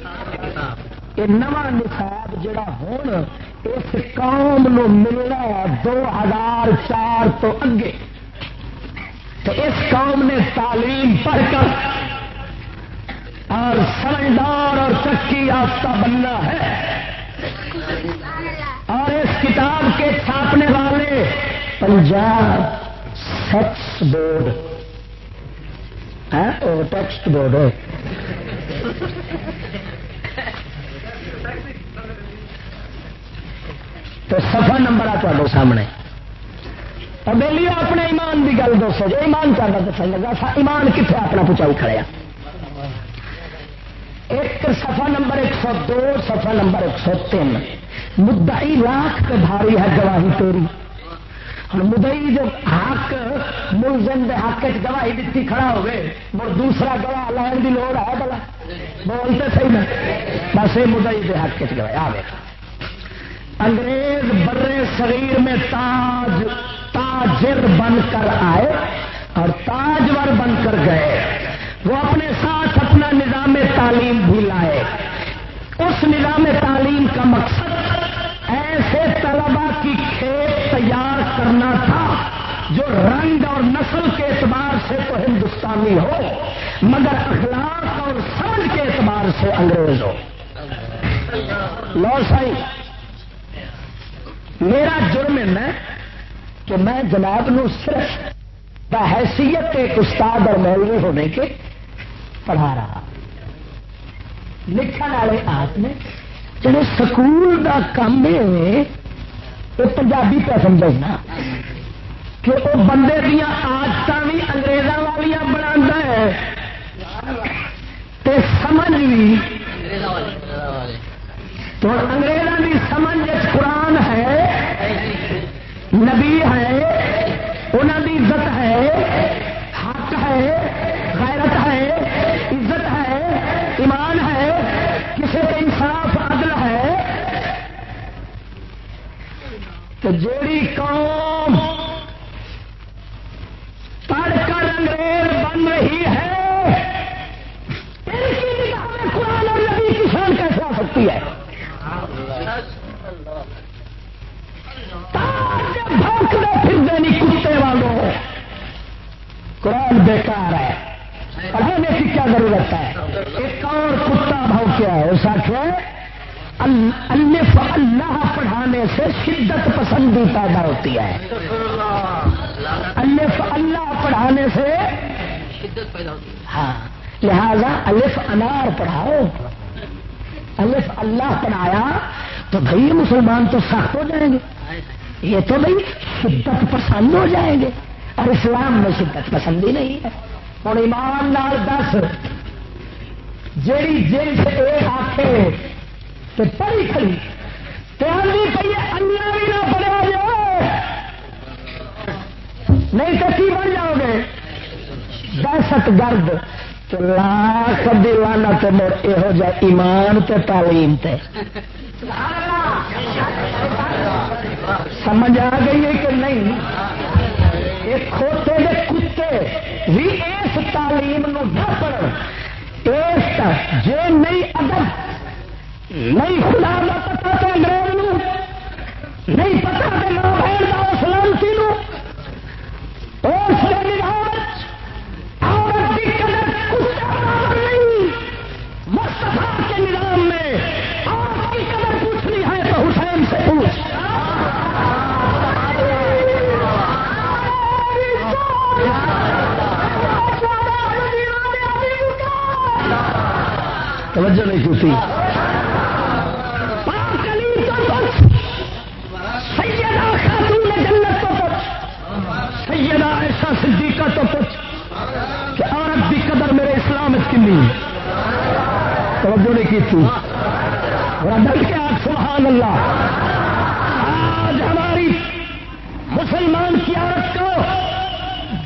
یہ نواں نصاب جڑا ہوں اس قوم نو ملنا دو ہزار چار تو اگے۔ تو اس قوم نے تعلیم پڑھ کر اور سمجھدار اور چکی آفتہ بننا ہے۔ اور اس کتاب کے چھاپنے والے پنجاب سیکس بورڈ ٹیکسٹ بورڈ ہے تو سفا نمبر آ تو سامنے ابھی اپنے ایمان کی گل دسو جی ایمان چاہتا تو لگا ایمان کتنے اپنا پچائی کھڑیا ایک سفا نمبر ایک سو دو سفا نمبر ایک سو تین مدعی لاکھ کے بھاری ہے گواہی تیری اور مدئی جو حق، ملزم دے حق گواہی دیتی کھڑا ہو گئے اور دوسرا گواہ لائن کی لوڑ ہے بلا بولتے صحیح نا بس یہ مدئی دے حق گواہی۔ آ انگریز برے شریر میں تاج، تاجر بن کر آئے اور تاجور بن کر گئے۔ وہ اپنے ساتھ اپنا نظام تعلیم بھی لائے۔ اس نظام تعلیم کا مقصد ایسے طلبا کی کھیت تیار تھا جو رنگ اور نسل کے اعتبار سے تو ہندوستانی ہو، مگر اخلاق اور سمجھ کے اعتبار سے انگریز ہو۔ لو سائی میرا جرم ہے کہ میں جناب نو صرف بحیثیت ایک استاد اور مولوی ہونے کے پڑھا رہا۔ لکھن والے آپ نے جڑے سکول کا کام ہے یہ پنجابی پہ سمجھنا کہ وہ بندے دیا آدت بھی اگریزوں والی بنا ہے۔ سمجھ بھی۔ تو اگریزوں کی سمجھ قرآن ہے، نبی ہے انہوں کی عزت ہے۔ تو جیڑی قوم پڑھ کر انگریز بن رہی ہے قرآن اور نبی کسان کیسے آ سکتی ہے؟ پھر دینی کتے والوں۔ قرآن بیکار ہے۔ پڑھانے کی کیا ضرورت ہے؟ ایک اور کتا بھاؤ کیا ہے، اس الف اللہ پڑھانے سے شدت پسندی پیدا ہوتی ہے۔ الف اللہ پڑھانے سے شدت پیدا ہوتی ہے۔ ہاں لہذا الف انار پڑھاؤ۔ الف اللہ پڑھایا تو بھائی مسلمان تو سخت ہو جائیں گے۔ یہ تو بھائی شدت پسند ہو جائیں گے۔ اور اسلام میں شدت پسندی نہیں ہے۔ ہوں ایمان لال دس جیڑی جنس یہ آخے تو پڑھی کھڑی۔ تیاری پی انیا بھی نہ پڑھا جائے۔ نہیں تو کی بن جاؤ گے دہشت گرد۔ لاکھ دیوانا تو مڑ یہو جہ ایمان تے تعلیم تے۔ سمجھ آ گئی ہے کہ نہیں؟ یہ کھوتے کے کتے بھی اس تعلیم نہ پڑھ اس جی نہیں ادب نہیں خدا کا پتا تو انگریز نہیں پتا کہ ماں بہن کا سلامتی اس نظام عورت کی قدر کچھ نہیں۔ مستفا کے نظام میں آپ کی قدر پوچھنی ہے تو حسین سے پوچھ۔ توجہ نہیں کی ایسا ایسا صدیقہ تو پوچھ کہ عورت کی قدر میرے اسلام کنی توجہ نہیں کی تھی۔ ڈل کے آپ سبحان اللہ۔ آج ہماری مسلمان کی عورت کو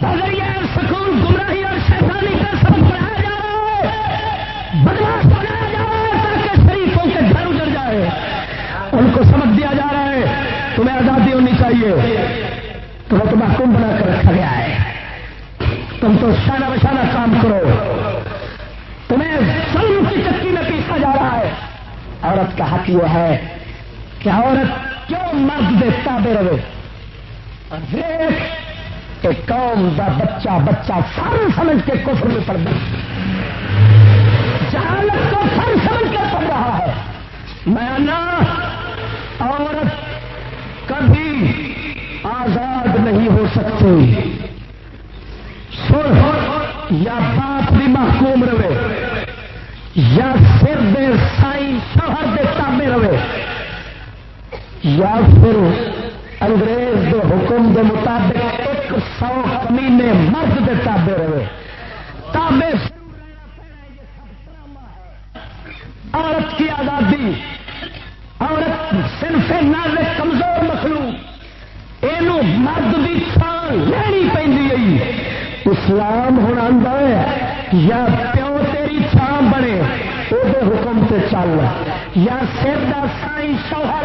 بغیر سکون، گمراہی اور شیطانی کا سبق بڑھایا جا رہا ہے۔ بدلا بنایا جا رہا ہے تاکہ شریفوں کے گھر اجڑ جائے۔ ان کو سبق دیا جا رہا ہے۔ تمہیں آزادی ہونی چاہیے۔ تمہیں تو محکوم بنا کر رکھا گیا ہے۔ تم تو شانہ بشانہ کام کرو۔ تمہیں ظلم کی چکی میں پیسا جا رہا ہے۔ عورت کا حق یہ ہے کہ عورت کیوں مرد دے تابے رہے۔ اور دیکھ کہ قوم دا بچہ بچہ سر سمجھ کے کفر میں پڑ گیا جہالت کو سر سمجھ کر پڑ رہا ہے۔ میں نہ عورت کبھی آزاد نہیں ہو سکتی سر یا باپ بھی محکوم رہے، یا سر دے سائی شوہر دے تابے رہے، یا پھر انگریز دے حکم دے مطابق ایک سو کمینے مرد دے تابے رہے۔ تابے عورت کی آزادی، عورت صرف نال کمزور مخلوق۔ یہ مرد کی چھان لینی پی اسلام ہونا ہے یا پیو تیری چھان بنے وہ حکم سے چل۔ یا سر کا سائی شوہر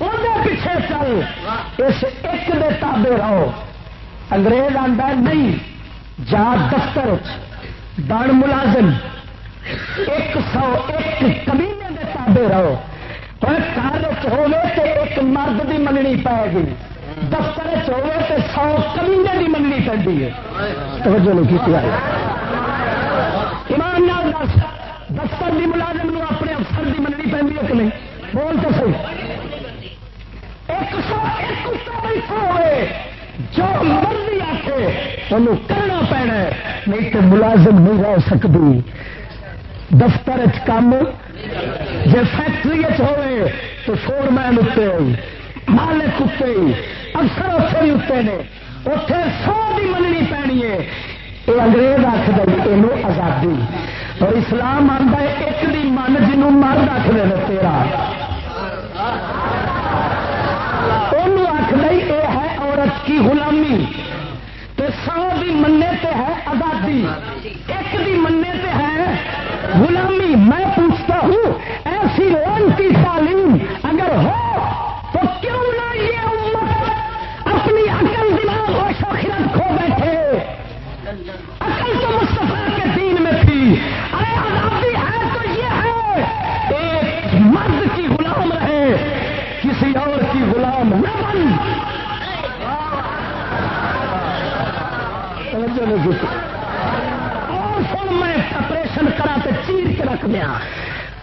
وہ پیچھے چل۔ اس ایک دے تابے رہو۔ انگریز آتا نہیں جا دفتر بن ملازم۔ ایک سو ایک کمینے دے تابے رہو۔ گھر تو ایک مرد کی مننی پائے گی۔ دفتر ہوے تو سو کمینے کی مننی پڑتی ہے۔ توجہ نہیں کی ایمان نال دس، دفتر کی ملازم نو اپنے افسر کی مننی پہ کہ نہیں؟ بول تو صحیح۔ ایک سو ایک بیٹھا ہوئے جو مرضی آتے انہوں کرنا پینا نہیں تو ملازم نہیں رہ سکتی دفتر کام جی فیکٹری ہوئے، تو فور مین اتنے مالک اتنے افسر اتنے بھی اتنے نے۔ اتے سو بھی مننی پینی ہے۔ یہ انگریز آخر یہ آزادی۔ اور اسلام آتا ہے ایک دی من جنوں مرد آخر تیرا۔ آخر یہ ہے عورت کی غلامی۔ تو سو بھی مننے تے ہے آزادی۔ ایک دی مننے تے ہے غلامی۔ میں پوچھتا ہوں، ایسی لون کی تعلیم اگر ہو تو کیوں نہ یہ امت اپنی عقل دماغ و شوخرت کھو بیٹھے؟ عقل تو مصطفیٰ کے دین میں تھی۔ ارے آزادی ہے تو یہ ہے، ایک مرد کی غلام رہے، کسی اور کی غلام نہ بن۔ اور سن میں آپریشن کرا تو چیر کے رکھ دیا۔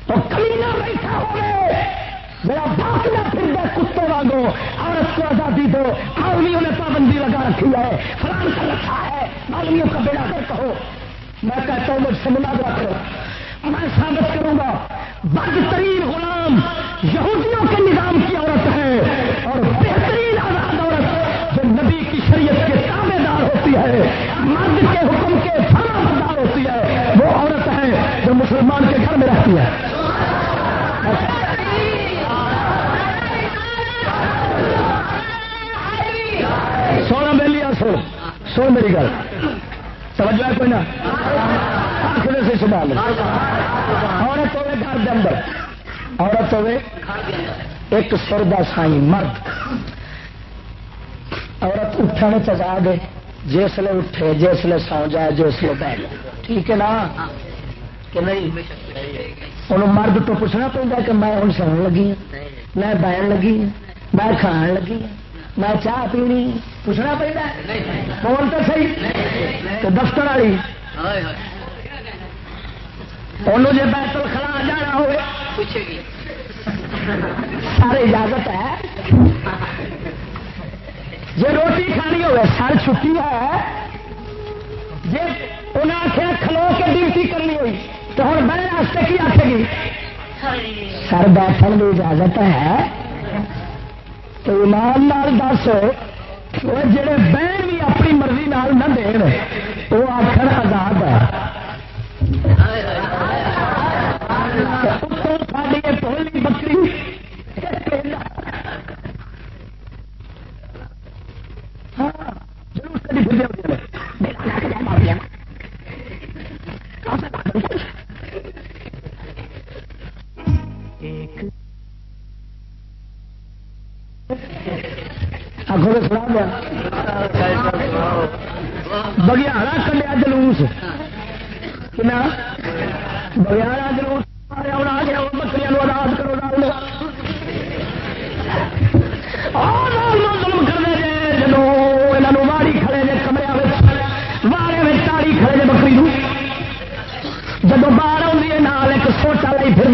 تو کمی نہ بیٹھا ہوئے میرا باپ نہ پھر دے کتے واگو عورت کو آزادی دو۔ عالمیوں نے پابندی لگا رکھی ہے۔ فران کر رکھا ہے۔ عالمیوں کا بیڑا کر کہو، میں کہتا ہوں مجھ سے مناظرہ کرو۔ میں ثابت کروں گا، بدترین غلام یہودیوں کے نظام کی عورت ہے، اور بہترین آزاد عورت جو نبی کی شریعت کے تابے دار ہوتی ہے، مرد کے حکم کے فرما بردار ہوتی ہے۔ وہ عورت ہے جو مسلمان کے گھر میں رہتی ہے۔ سو میری گل۔ توجہ کوئی نہ؟ آخر سے سنبھال عورت ہوئے گھر کے اندر۔ عورت ہوئے ایک سردا سائی مرد۔ عورت اٹھنے چجا دے۔ جسل اٹھے جسل سو جائے جسل بہ جائے ٹھیک ہے نا؟ کہ نہیں؟ انہوں مرد تو پوچھنا پہنتا کہ میں ہوں سو لگی ہوں میں بہن لگی ہوں میں کھان لگی ہوں میں چاہ پینی پوچھنا پہنتا کون تو صحیح تو دفتر والی۔ انہوں جی بیت الخلا جانا ہوئے سارے اجازت ہے۔ جی روٹی کھانی ہوئے سر چھٹی ہے۔ جی انہیں آخیا کھلو کے ڈیوٹی کرنی ہوئی تو ہوں بہن واسطے کی آخے گی؟ سر بیٹھنے کی اجازت ہے۔ تو ایمان نال دس جڑے بہن بھی اپنی مرضی نال نہ دین، وہ آخر آزاد ہے۔ ساری ٹولی ایک آخو سنا دیا۔ بگیارا کلیا جلوس۔ بگیارا جلوس۔ آزاد کرو ظلم کرنے کمرے کھڑے نے بکری باہر لائی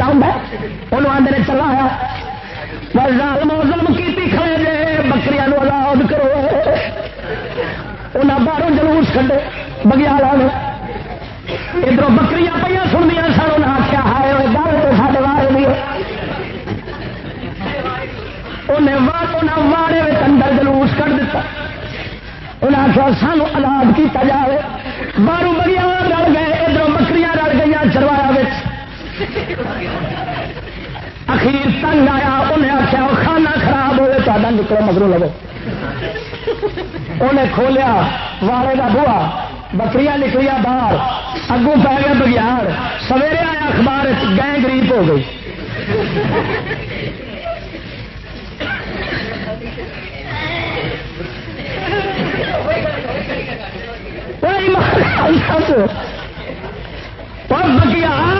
ہوں چلا آیا ظالم ادھر جلوس کھڈے بگیال نے ادھر بکری پہ سنیا سر انہیں آخیا ہائے گل تو سارے وارے بھی انہیں وارے اندر جلوس کر دیتا انہیں آخیا سانو آزاد کیا جائے باہر بگیا رل گئے ادھر بکریاں رل گئی چروایا اخیر تنگ آیا انہیں آخیا کھانا خراب ہوئے تا نکلو مگر لگو انہیں کھولیا وارے کا بوا بکریاں نکلیا باہر، اگوں پہ گیا بگیار سویرے آیا اخبار گئے گریب ہو گئی۔ بگیار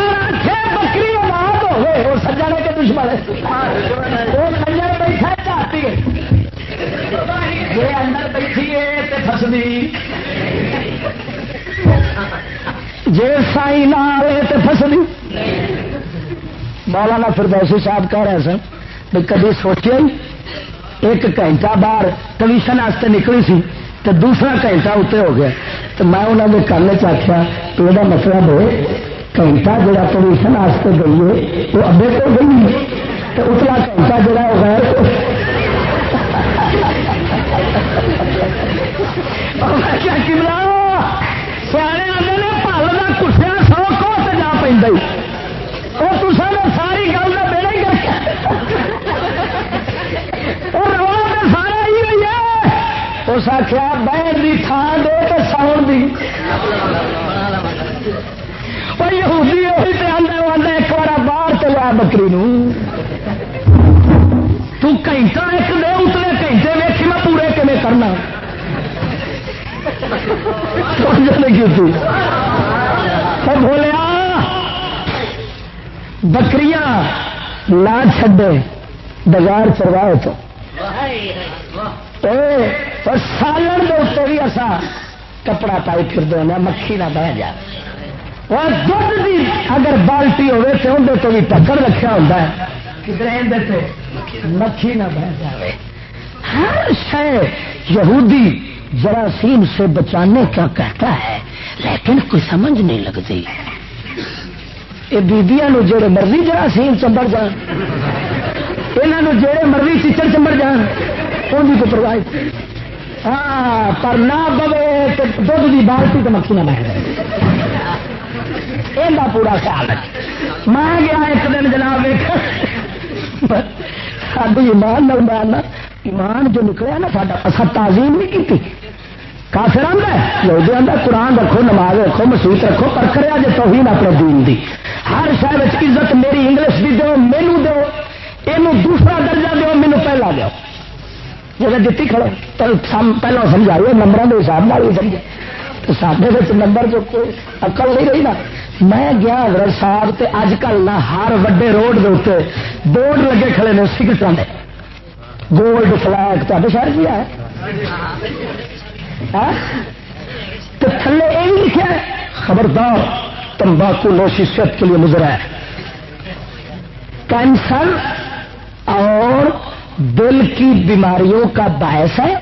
بکری ہو گئے اور سجا کے دشمن سجا بیٹھا چاہتی ہے۔ جی اندر بیٹھیے تو فسدی جی سائی لے تو فسدی مولانا فردوسی صاحب کہہ رہے سن بھی کبھی سوچے ایک گھنٹہ باہر کمیشن واسطے نکلی سی تو دوسرا گھنٹہ اتنے ہو گیا۔ تو میں انہوں نے کرنے چاہتا تو یہ مطلب ہے گھنٹہ جڑا کمیشن واسطے گئی ہے وہ ابے کو گئی تو اتلا گھنٹہ جڑا وہ غیر کیا کملا، سیانے آدھے نے پل کا کسیا سو کو جا پہ وہ تو ساری گل کا بیڑا ہی سارا ہی رہی ہے۔ اس آخیا بہن کی تھان دے تو ساؤن کی یہودی وہی پہ آدھا آدھا ایک بار باہر چلا بکری تنٹا ایک دے اتنے گھنٹے ویکھی میں پورے کم کرنا؟ بولیا بکریاں نہ چھڈے بازار چروائے تو سالن کے اتنے بھی ایسا کپڑا پائی پھر دو مکھی نہ بہ جائے اور دھد بھی اگر بالٹی ہوے تو اندر تو بھی ٹکر رکھا ہوتا ہے کدھر مکھی نہ بہ جائے ہر شہ یہودی جراثیم سے بچانے کا کہتا ہے، لیکن کوئی سمجھ نہیں لگتی۔ یہ بیبیا جڑے مرضی جراثیم چمبڑ جان یہاں جڑے مرضی چیچڑ چمبڑ جان، ان کی پرواہ ہاں پر نہ بوے تو دھد کی بالٹی تو مکھی نہ بہ یہ پورا خیال ہے میں گیا ایک دن جناب ساری ایمان نہ ایمان جو نکلیا نا سا تعظیم نہیں کی کافر آدھا آدھا قرآن رکھو، نماز رکھو مسیت رکھو، پر کرے جی توہین اپنے دین دی۔ ہر شہر عزت میری انگلش بھی دو مینو دو یہ دوسرا درجہ دو مینو پہلا دو جب دیتی کھڑو تو پہلو سمجھائیے نمبر کے حساب سے ہی سمجھے تو سارے نمبر جو کوئی اکل نہیں رہی نا، میں گیا حضرت صاحب تے اج کل نہ ہر وڈے روڈ کے اتنے بورڈ لگے کھڑے نے سگٹان دے۔ گولڈ فلیگ تے شہر کیا ہے۔ ہاں؟ تو تھلے یہ بھی لکھا ہے، خبردار، تمباکو نوشی صحت کے لیے مضرا ہے۔ کینسر اور دل کی بیماریوں کا باعث ہے۔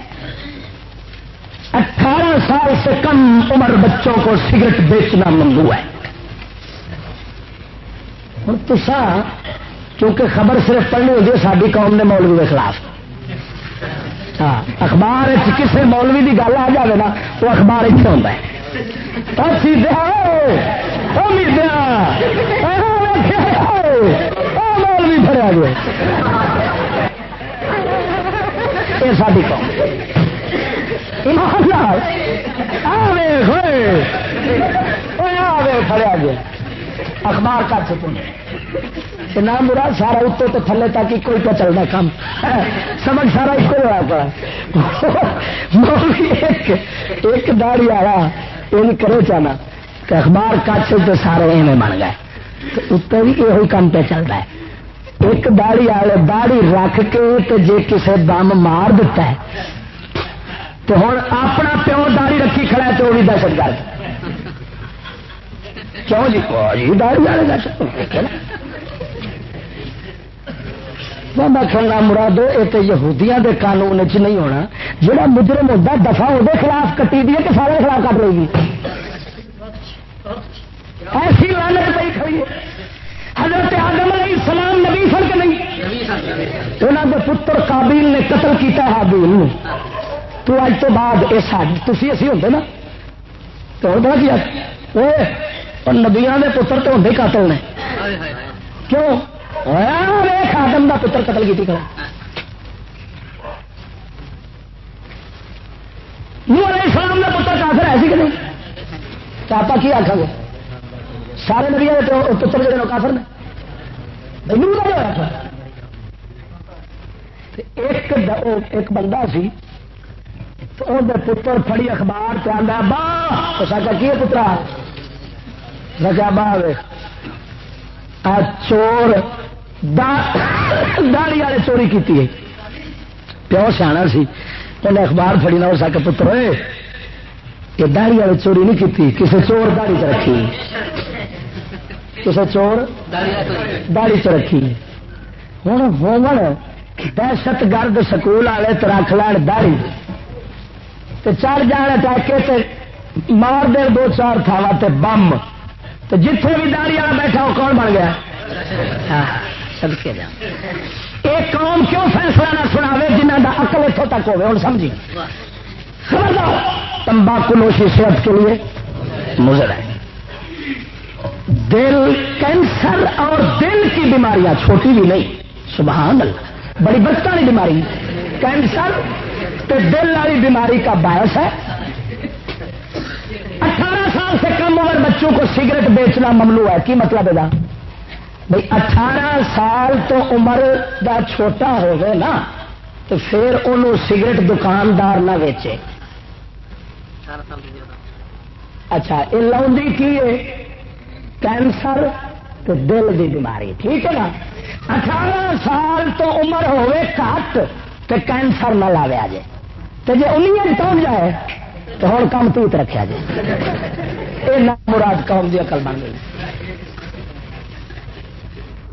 اٹھارہ سال سے کم عمر بچوں کو سگریٹ بیچنا ممنوع ہے۔ ہوں تو کیونکہ خبر صرف پڑھنی ہوتی ہے ساری قوم نے مولوی کے خلاف۔ ہاں اخبار کسی مولوی کی گل آ جائے نا، وہ اخبار اتنے ہوتا ہے۔ مولوی فریا گیا یہ ساری قوم۔ کھڑیا گیا اخبار کر چکے نام مراد سارا اتو تو تھلے تک کوئی پہ چلنا کام۔ سمجھ سارا ایک ہوا پڑا۔ ایک داڑی آیا یہ کرے چاہنا کہ اخبار کچھ تو سارے ایویں بن گئے۔ اتنے بھی یہ کام پہ چلتا ہے۔ ایک داڑی والے داڑی رکھ کے تو جی کسی دم مار دیتا ہے، تو ہوں اپنا پیو داڑی رکھی کھڑا ہے تو وہ بھی دہشت گرد۔ کیوں جی؟, جی، داڑی والے دہشت میں کھانا مرادو یہ تو یہودیاں دے قانون چ نہیں ہونا۔ جہاں مجرم ہوتا دفاع وہ خلاف کٹی دی کہ سارے خلاف کٹ لے گی ایسی لانت پی کھڑی حضرت آدم علیہ السلام نبی سن کے نہیں؟ انہوں نے پتر کابیل نے قتل کیتا حابیل تو اج تو بعد یہ تھی اسی ہوتے نا؟ تو ہوتا کیا؟ نبیا کے پتر تو ہوتے قاتل نے۔ کیوں؟ آدم کا پتر قتل کی کرا السلام کا پتر کافر ہے سی کہ نہیں تو آپ کی آخا گے سارے نبی پتر جڑے کافر نے۔ ایک بندہ سی تو اندر پتر فڑی اخبار پہ آدھا با سا کی پترا رجا باہ چور داڑی والے چوری کی پیو سیاح سی، انہیں اخبار فڑی نہ ہو سکے پتر یہ داڑی والے چوری نہیں کی کسی چور داڑی چ رکھی۔ کسی چور داڑی چ رکھی۔ ہوں ہومن دہشت گرد سکول والے تو رکھ لین داڑی۔ چڑھ جان ٹاکے مار دے دو چار تھاوا تے بم۔ تو جتنے بھی داڑی والا بیٹھا وہ کون بن گیا؟ اچھا سدکے جا۔ ایک قوم کیوں فیصلہ نہ سنا جنہ کا اکل اتوں تک ہوگی ہوں سمجھی۔ تمباکو نوشی صحت کے لیے مضر ہے۔ دل کینسر اور دل کی بیماریاں چھوٹی بھی نہیں۔ سبحان اللہ، بڑی بچتا والی بیماری۔ کینسر تو دل والی بیماری کا باعث ہے۔ اٹھارہ سال سے کم عمر بچوں کو سگریٹ بیچنا ممنوع ہے۔ کی مطلب ہے بھائی اٹھارہ سال تو عمر کا چھوٹا ہو نا، تو پھر انہوں سگریٹ دکاندار نہ ویچے۔ اچھا یہ لاؤنڈی کی ہے؟ کینسر تو دل کی بیماری، ٹھیک ہے نا؟ اٹھارہ سال تو عمر ہوئے کٹ تو کینسر نہ لاویا جائے تو جی انہیں پہنچ جائے؟ تو ہوں کام توت رکھا جائے یہ نہ مراد قوم کی اکل بن گئی۔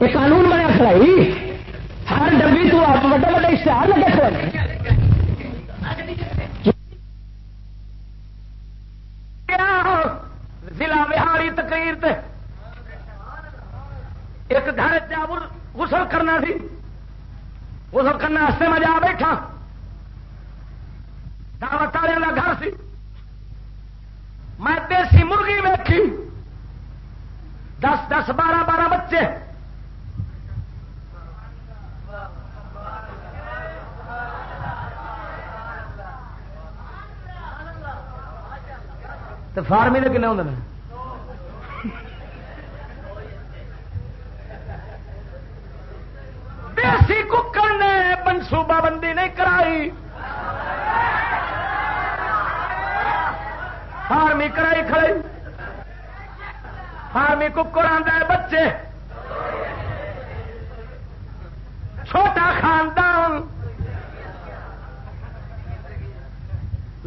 یہ قانون بنیا کھڑائی۔ ہر ڈبی تو آپ وڈے وڈے اشتہار لگے کھڑے ضلع بہاری تقریر تے ایک گھر جا غسل کرنا سی۔ غسل کرنے میں جا بیٹھا۔ دعوت والے کا گھر سی۔ میں دیسی مرغی ویکھی۔ دس دس بارہ بارہ بچے۔ تو فارمی کے کنے ہوں دیسی ککڑ نے منصوبہ بندی نہیں کرائی۔ فارمی کرائی کھڑے فارمی ککڑ آدھا بچے چھوٹا خاندان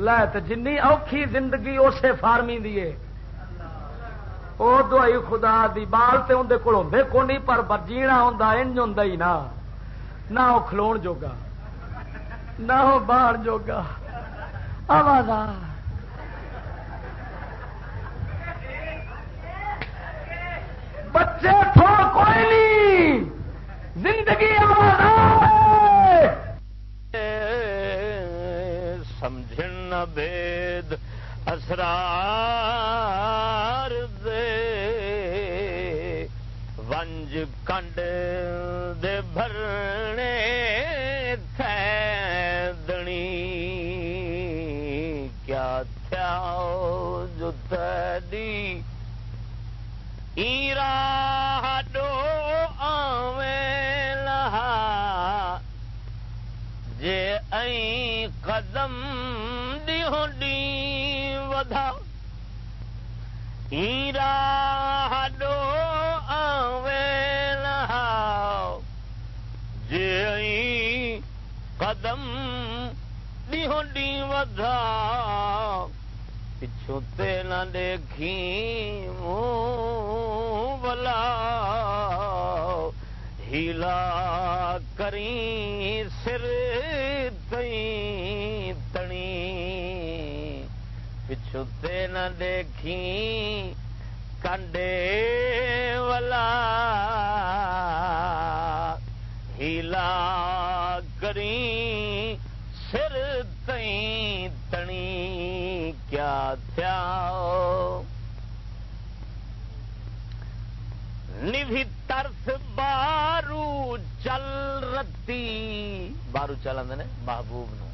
لے جن اوکھی زندگی اسے فارمی دیے وہ دوائی خدا دی بال تے اندر کول ہوں کو نہیں، پر جینا ہوں انج ہوں ہی نہ نہ وہ کھلو جوگا، نہ وہ باہر جوگا۔ آواز بچے تھو کوئی نہیں، زندگی سمجھ بید اسرار دے ونج کنڈ دے بھرنے تھیدنی۔ کیا تھیا جو تیری ایرا ڈو آویں لہا۔ جے این قدم دی ہونڈی ودھا ایرا ہڈو آویں لہا جے این قدم دی ہونڈی ودھا پچھوں تے نہ دیکھی بلا ہیلا کری سر تئی تنی پچھوں تے نہ دیکھی کنڈے والا ہیلا کری سر تئی تنی کیا تھیا نوی ترس بارو چل رتی بارو چل آدھے محبوب نو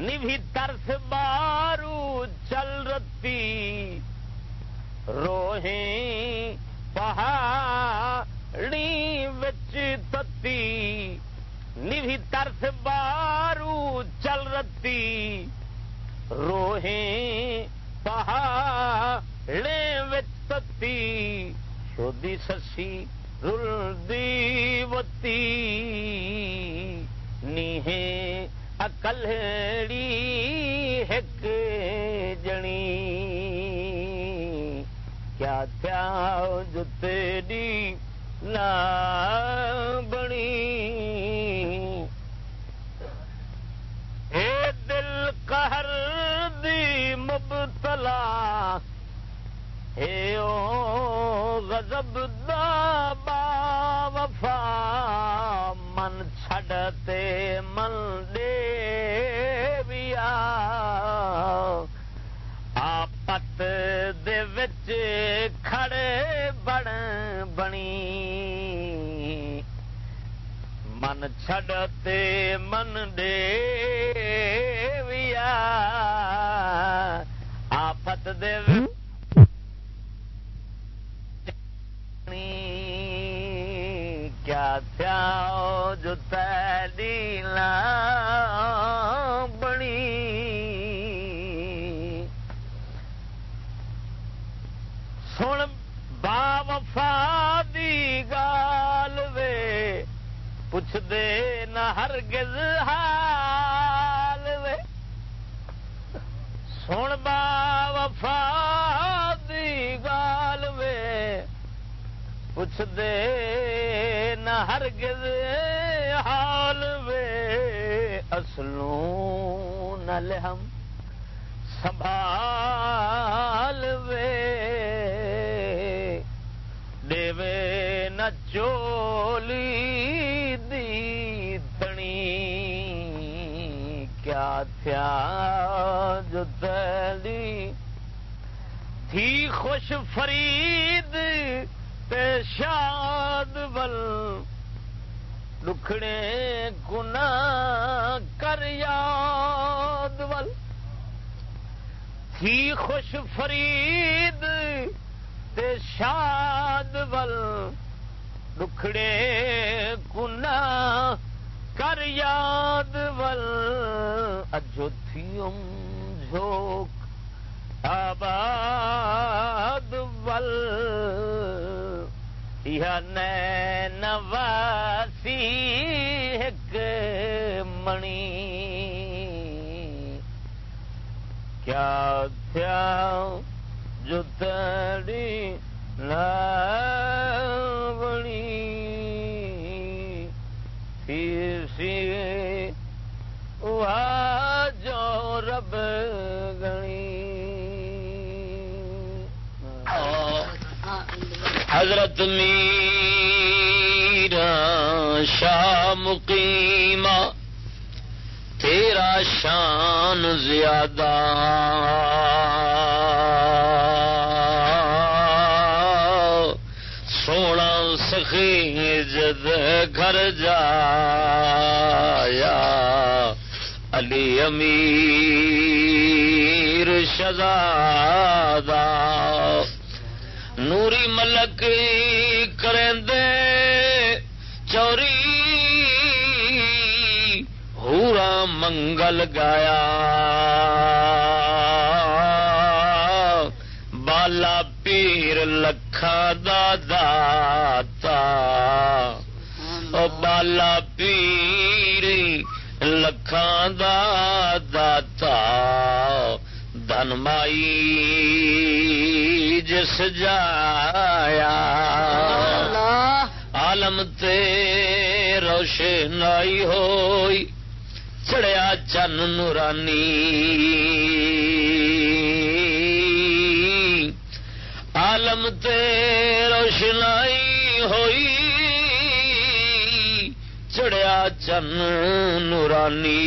نوی ترس بارو چل رتی روہیں پہاڑی وچ تتی، نوی ترس بارو چل رتی۔ روہیں پہاڑے وتی شودی سسی رلدی وتی۔ نیہے اکلڑی ہک جنی کیا تھیا جو تیری نہ بنی اے دل قہر دی مبتلا اے او غضب دا با وفا من چھڑتے من دے ویا۔ آپت دے وچ کھڑے بڑ بنی۔ من چھڑتے من دے ویا۔ آفت دے کیا تھیا جو تیری بنی سن با وفا دی گال وے پوچھ دے نہ ہرگز حال وے سن با وفا دی گال پوچھ دے نہ ہرگز حال وے، اصلوں نہ لہم سنبھال وے۔ دیوے نہ چولی دی تنی کیا تھیا جو دلی تھی خوش فرید تے شاد ول دکھڑے گنا کر یاد ول۔ تھی خوش فرید تے شاد ول دکھڑے گنا کر یاد ول۔ اجوتھیم جھوک آباد ول۔ یا نین واسی ایک منی۔ کیا تھیا جو تڑی بنی پھر سی جو رب گنی۔ حضرت میرا شاہ مقیمہ، تیرا شان زیادہ۔ سونا سخی جد گھر جایا۔ علی امیر شزادہ نوری ملک کریں چوری ہورا منگل گایا۔ بالا پیر لکھا دادا بالا پیر لکھان داتا۔ دن مائی جس جایا۔ عالم تے روشنائی ہوئی چڑیا چن نورانی۔ عالم تے روشنائی ہوئی چڑیا چن نورانی۔